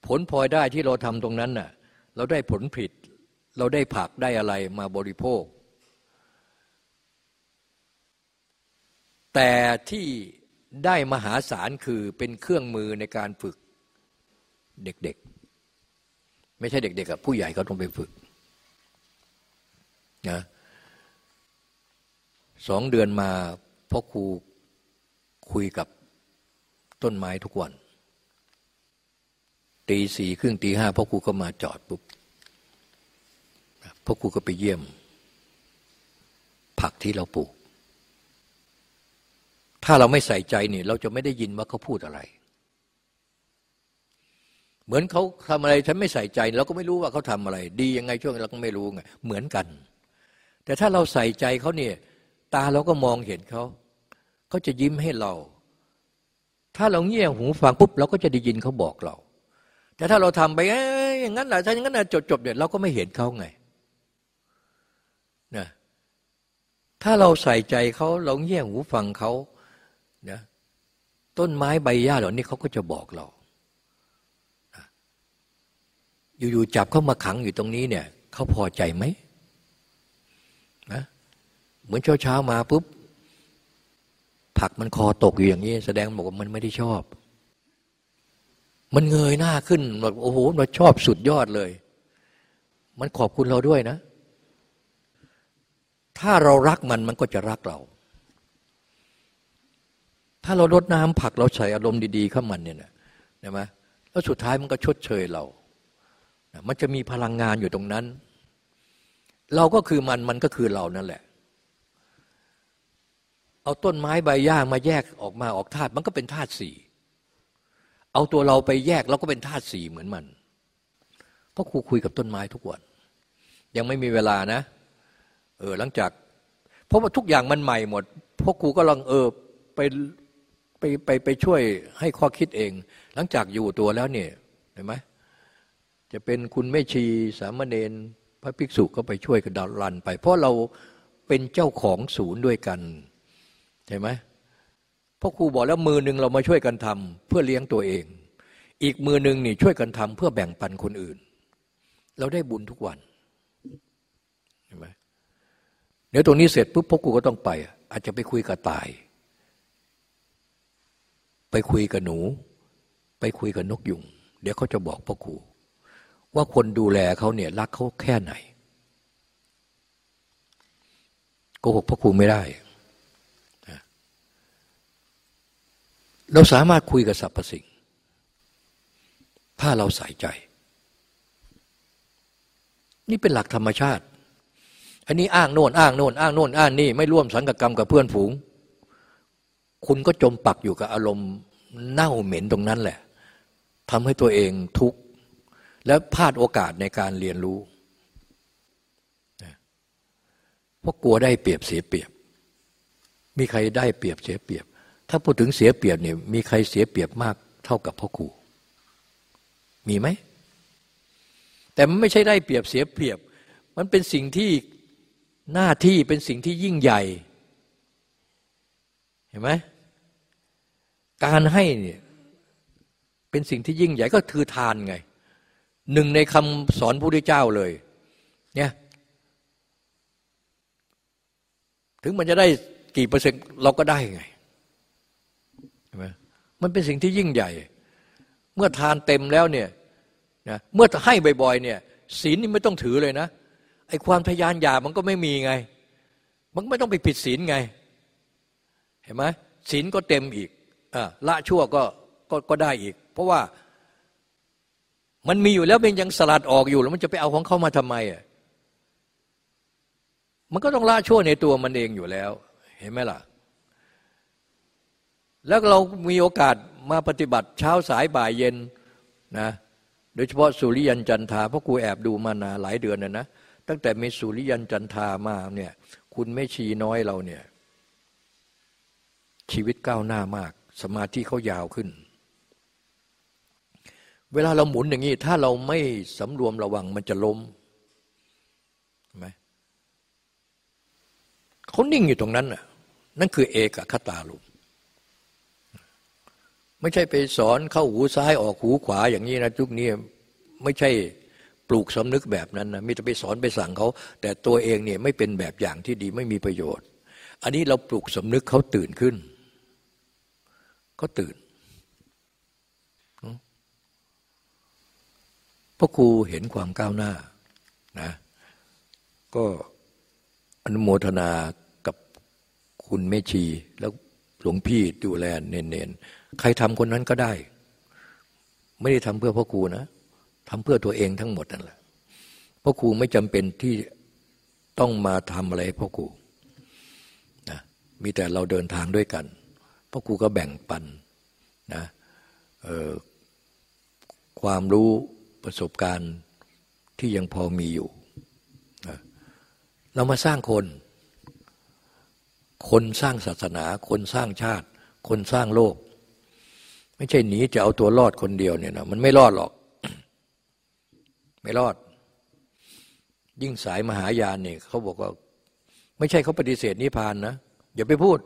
ผลพลอยได้ที่เราทำตรงนั้นน่ะเราได้ผลผิดเราได้ผักได้อะไรมาบริโภค แต่ที่ได้มหาศาลคือเป็นเครื่องมือในการฝึกเด็กๆ ไม่ใช่เด็กๆกับผู้ใหญ่เขาต้องไปฝึก นะสองเดือนมาพ่อครูคุยกับต้นไม้ทุกวันตีสี่ครึ่งตีห้าพ่อครูก็มาจอดปุ๊บพราะครูก็ไปเยี่ยม ผักที่เราปลูก ถ้าเราไม่ใส่ใจนี่ เราจะไม่ได้ยินว่าเขาพูดอะไร เหมือนเขาทำอะไรฉันไม่ใส่ใจ เราก็ไม่รู้ว่าเขาทำอะไร ดียังไงช่วงเราก็ไม่รู้ไงเหมือนกัน แต่ถ้าเราใส่ใจเขาเนี่ยตาเราก็มองเห็นเขาเขาจะยิ้มให้เรา ถ้าเราเงี่ยหูฟังปุ๊บเราก็จะได้ยินเขาบอกเรา แต่ถ้าเราทำไปอย่างนั้นแหละถ้าอย่างนั้นจบจบเนี่ยเราก็ไม่เห็นเขาไงนะถ้าเราใส่ใจเขาเราเงี่ยหูฟังเขานะต้นไม้ใบหญ้าเหล่านี้เขาก็จะบอกเรา อยู่ๆจับเข้ามาขังอยู่ตรงนี้เนี่ยเขาพอใจไหม เหมือนเช้าๆมาปุ๊บผักมันคอตกอยู่อย่างนี้ แสดงบอกว่ามันไม่ได้ชอบ มันเงยหน้าขึ้นแบบโอ้โหเราชอบสุดยอดเลย มันขอบคุณเราด้วยนะ ถ้าเรารักมันมันก็จะรักเรา ถ้าเราลดน้ำผักเราใส่อารมณ์ดี ๆ เข้ามันเนี่ยนะใช่ไหมแล้วสุดท้ายมันก็ชดเชยเรา มันจะมีพลังงานอยู่ตรงนั้น เราก็คือมันมันก็คือเรานั่นแหละ เอาต้นไม้ใบหญ้ามาแยกออกมาออกธาตุมันก็เป็นธาตุสี่เอาตัวเราไปแยกเราก็เป็นธาตุสี่เหมือนมัน เพราะครูคุยกับต้นไม้ทุกวัน ยังไม่มีเวลานะเออหลังจาก เพราะว่าทุกอย่างมันใหม่หมดพวกครูก็ลองเออไปไปไปไปช่วยให้ข้อคิดเอง หลังจากอยู่ตัวแล้วเนี่ยเห็นไหมจะเป็นคุณแม่ชีสามเณรพระภิกษุก็ไปช่วยกันดารันไป เพราะเราเป็นเจ้าของศูนย์ด้วยกัน ใช่ไหมพ่อครูบอกแล้วมือหนึ่งเรามาช่วยกันทำเพื่อเลี้ยงตัวเอง อีกมือหนึ่งนี่ช่วยกันทำเพื่อแบ่งปันคนอื่น เราได้บุญทุกวันเห็นไหมเดี๋ยวตรงนี้เสร็จปุ๊บพ่อครูก็ต้องไป อาจจะไปคุยกับตาย ไปคุยกับหนู ไปคุยกับนกยุงเดี๋ยวเขาจะบอกพ่อครูว่าคนดูแลเขาเนี่ยรักเขาแค่ไหนโกหกพ่อครูไม่ได้ เราสามารถคุยกับสรรพสิ่ง ถ้าเราใส่ใจ นี่เป็นหลักธรรมชาติ อันนี้อ้างโน่นอ้างโน่นอ้างโน่นอ้างนี่ไม่ร่วมสังกกรรมกับเพื่อนฝูง คุณก็จมปักอยู่กับอารมณ์เน่าเหม็นตรงนั้นแหละทำให้ตัวเองทุกข์ แล้วพลาดโอกาสในการเรียนรู้เพราะกลัวได้เปรียบเสียเปรียบ มีใครได้เปรียบเสียเปรียบ ถ้าพูดถึงเสียเปรียบเนี่ยมีใครเสียเปรียบมากเท่ากับพ่อครู มีไหม แต่มันไม่ใช่ได้เปรียบเสียเปรียบ มันเป็นสิ่งที่หน้าที่เป็นสิ่งที่ยิ่งใหญ่ เห็นไหมการให้เนี่ยเป็นสิ่งที่ยิ่งใหญ่ก็คือทานไง หนึ่งในคำสอนพระพุทธเจ้าเลยเนี่ยถึงมันจะได้กี่เปอร์เซ็นต์เราก็ได้ไง มันเป็นสิ่งที่ยิ่งใหญ่ เมื่อทานเต็มแล้วเนี่ยนะเมื่อให้บ่อยๆเนี่ยศีลนี่ไม่ต้องถือเลยนะไอ้ความทยานอยากมันก็ไม่มีไง มันไม่ต้องไปผิดศีลไง เห็นไหมศีลก็เต็มอีกอละชั่วก็ก็ก็ได้อีก เพราะว่ามันมีอยู่แล้วมันยังสลัดออกอยู่แล้วมันจะไปเอาของเขามาทำไมอะมันก็ต้องละชั่วในตัวมันเองอยู่แล้ว เห็นไหมล่ะ แล้วเรามีโอกาสมาปฏิบัติเช้าสายบ่ายเย็นนะโดยเฉพาะสุริยันจันทาเพราะกูแอบดูมานาหลายเดือนนะนะตั้งแต่มีสุริยันจันทามาเนี่ยคุณไม่ชีน้อยเราเนี่ยชีวิตก้าวหน้ามาก สมาธิเขายาวขึ้น เวลาเราหมุนอย่างนี้ ถ้าเราไม่สำรวมระวังมันจะล้มไหมเขานิ่งอยู่ตรงนั้นน่ะนั่นคือเอกคตาลุม ไม่ใช่ไปสอนเข้าหูซ้ายออกหูขวาอย่างนี้นะทุกนี้ไม่ใช่ปลูกสำนึกแบบนั้นนะมีแต่ไปสอนไปสั่งเขา แต่ตัวเองเนี่ยไม่เป็นแบบอย่างที่ดีไม่มีประโยชน์ อันนี้เราปลูกสำนึกเขาตื่นขึ้นเขาตื่นราะครูเห็นความก้าวหน้านะก็อนุโมทนากับคุณแม่ชีแล้วหลวงพี่ดูแลเน้นๆ ใครทำคนนั้นก็ได้ ไม่ได้ทำเพื่อพ่อครูนะทำเพื่อตัวเองทั้งหมดนั่นแหละพ่อครูไม่จำเป็นที่ต้องมาทำอะไรพ่อครูนะมีแต่เราเดินทางด้วยกันพ่อครูก็แบ่งปันนะความรู้ประสบการณ์ที่ยังพอมีอยู่เรามาสร้างคน คนสร้างศาสนา คนสร้างชาติ คนสร้างโลก ไม่ใช่หนีจะเอาตัวรอดคนเดียวเนี่ยนะมันไม่รอดหรอก ไม่รอด ยิ่งสายมหายานเนี่ยเขาบอกว่า ไม่ใช่เขาปฏิเสธนิพพานนะอย่าไปพูด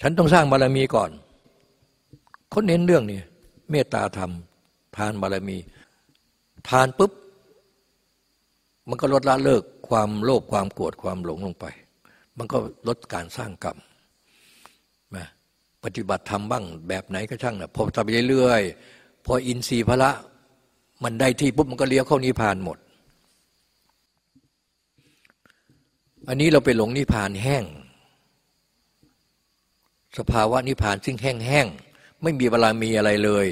ฉันต้องสร้างบารมีก่อนเขาเน้นเรื่องนี้เมตตาธรรม ทานบารมี ทานปุ๊บ มันก็ลดละเลิกความโลภความโกรธความหลงลงไป มันก็ลดการสร้างกรรม ปฏิบัติทำบ้างแบบไหนก็ช่างนะพอทำไปเรื่อยๆพออินทรีย์พละมันได้ที่ปุ๊บมันก็เลี้ยวเข้านิพพานหมด อันนี้เราไปหลงนิพพานแห้ง สภาวะนิพพานซึ่งแห้งๆไม่มีเวลามีอะไรเลย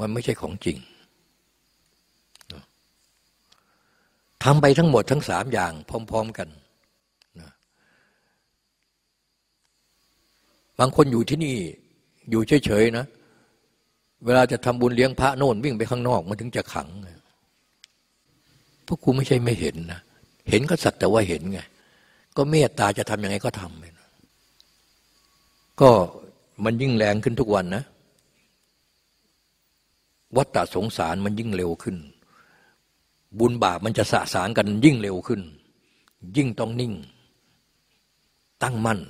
มันไม่ใช่ของจริงทำไปทั้งหมดทั้งสามอย่างพร้อม ๆ กันนะ บางคนอยู่ที่นี่อยู่เฉยๆนะ เวลาจะทำบุญเลี้ยงพระโน่นวิ่งไปข้างนอกมันถึงจะขังพวกครูไม่ใช่ไม่เห็นนะ เห็นก็สักแต่ว่าเห็นไง ก็เมตตาจะทำยังไงก็ทำไปนะก็มันยิ่งแรงขึ้นทุกวันนะ วัฏฏะสงสารมันยิ่งเร็วขึ้น บุญบาปมันจะสะสางกันยิ่งเร็วขึ้น ยิ่งต้องนิ่ง ตั้งมั่น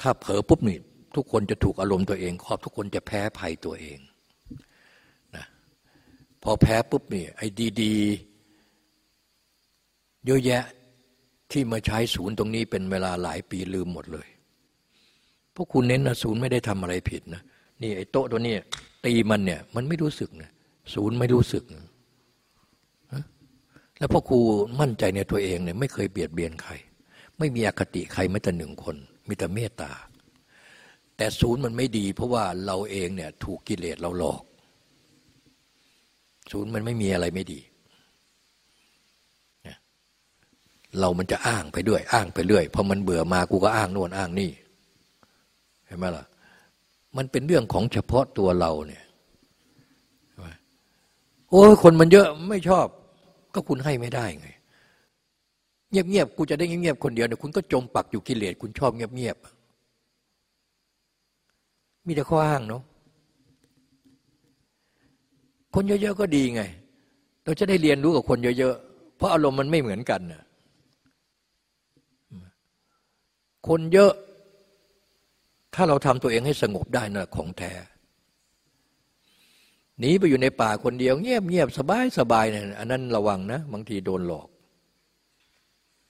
ถ้าเผลอปุ๊บนี่ทุกคนจะถูกอารมณ์ตัวเองครอบทุกคนจะแพ้ภัยตัวเองนะพอแพ้ปุ๊บนี่ไอ้ดีๆเยอะแยะที่มาใช้ศูนย์ตรงนี้เป็นเวลาหลายปีลืมหมดเลยพวกคุณเน้นนะศูนย์ไม่ได้ทำอะไรผิดนะนี่ไอ้โต๊ะตัวนี้ตีมันเนี่ยมันไม่รู้สึกนะศูนย์ไม่รู้สึกนะแล้วพ่อครูมั่นใจในตัวเองเนี่ยไม่เคยเบียดเบียนใคร ไม่มีอคติใครแม้แต่หนึ่งคน มีแต่เมตตา แต่ศูนย์มันไม่ดี เพราะว่าเราเองเนี่ยถูกกิเลสเราหลอก ศูนย์มันไม่มีอะไรไม่ดี เรามันจะอ้างไปด้วย อ้างไปเรื่อยพอมันเบื่อมากูก็อ้างโน่นอ้างนี่เห็นไหมล่ะ มันเป็นเรื่องของเฉพาะตัวเราเนี่ยโอ้คนมันเยอะไม่ชอบ ก็คุณให้ไม่ได้ไง เงียบๆกูจะได้เงียบๆคนเดียวเนี่ยคุณก็จมปักอยู่กิเลสคุณชอบเงียบๆมีแต่ข้ออ้างเนาะคนเยอะๆก็ดีไง เราจะได้เรียนรู้กับคนเยอะๆเพราะอารมณ์มันไม่เหมือนกันนะคนเยอะ ถ้าเราทำตัวเองให้สงบได้นะของแท้หนีไปอยู่ในป่าคนเดียว เงียบเงียบสบายสบายเนี่ยอันนั้นระวังนะ บางทีโดนหลอก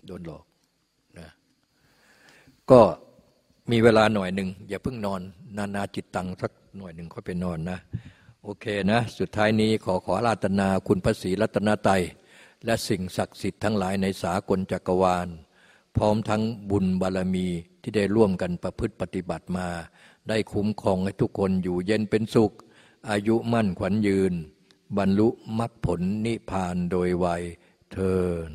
โดนหลอกนะก็มีเวลาหน่อยหนึ่งอย่าเพิ่งนอน นานาจิตตังสักหน่อยหนึ่งค่อยไปนอนนะ โอเคนะ สุดท้ายนี้ขอขอราตนาคุณพระศรีรัตนไตยและสิ่งศักดิ์สิทธิ์ทั้งหลายในสากลจักรวาล พร้อมทั้งบุญบารมีที่ได้ร่วมกันประพฤติปฏิบัติมา ได้คุ้มครองให้ทุกคนอยู่เย็นเป็นสุข อายุมั่นขวัญยืน บรรลุมรรคผลนิพพานโดยไวยเทิน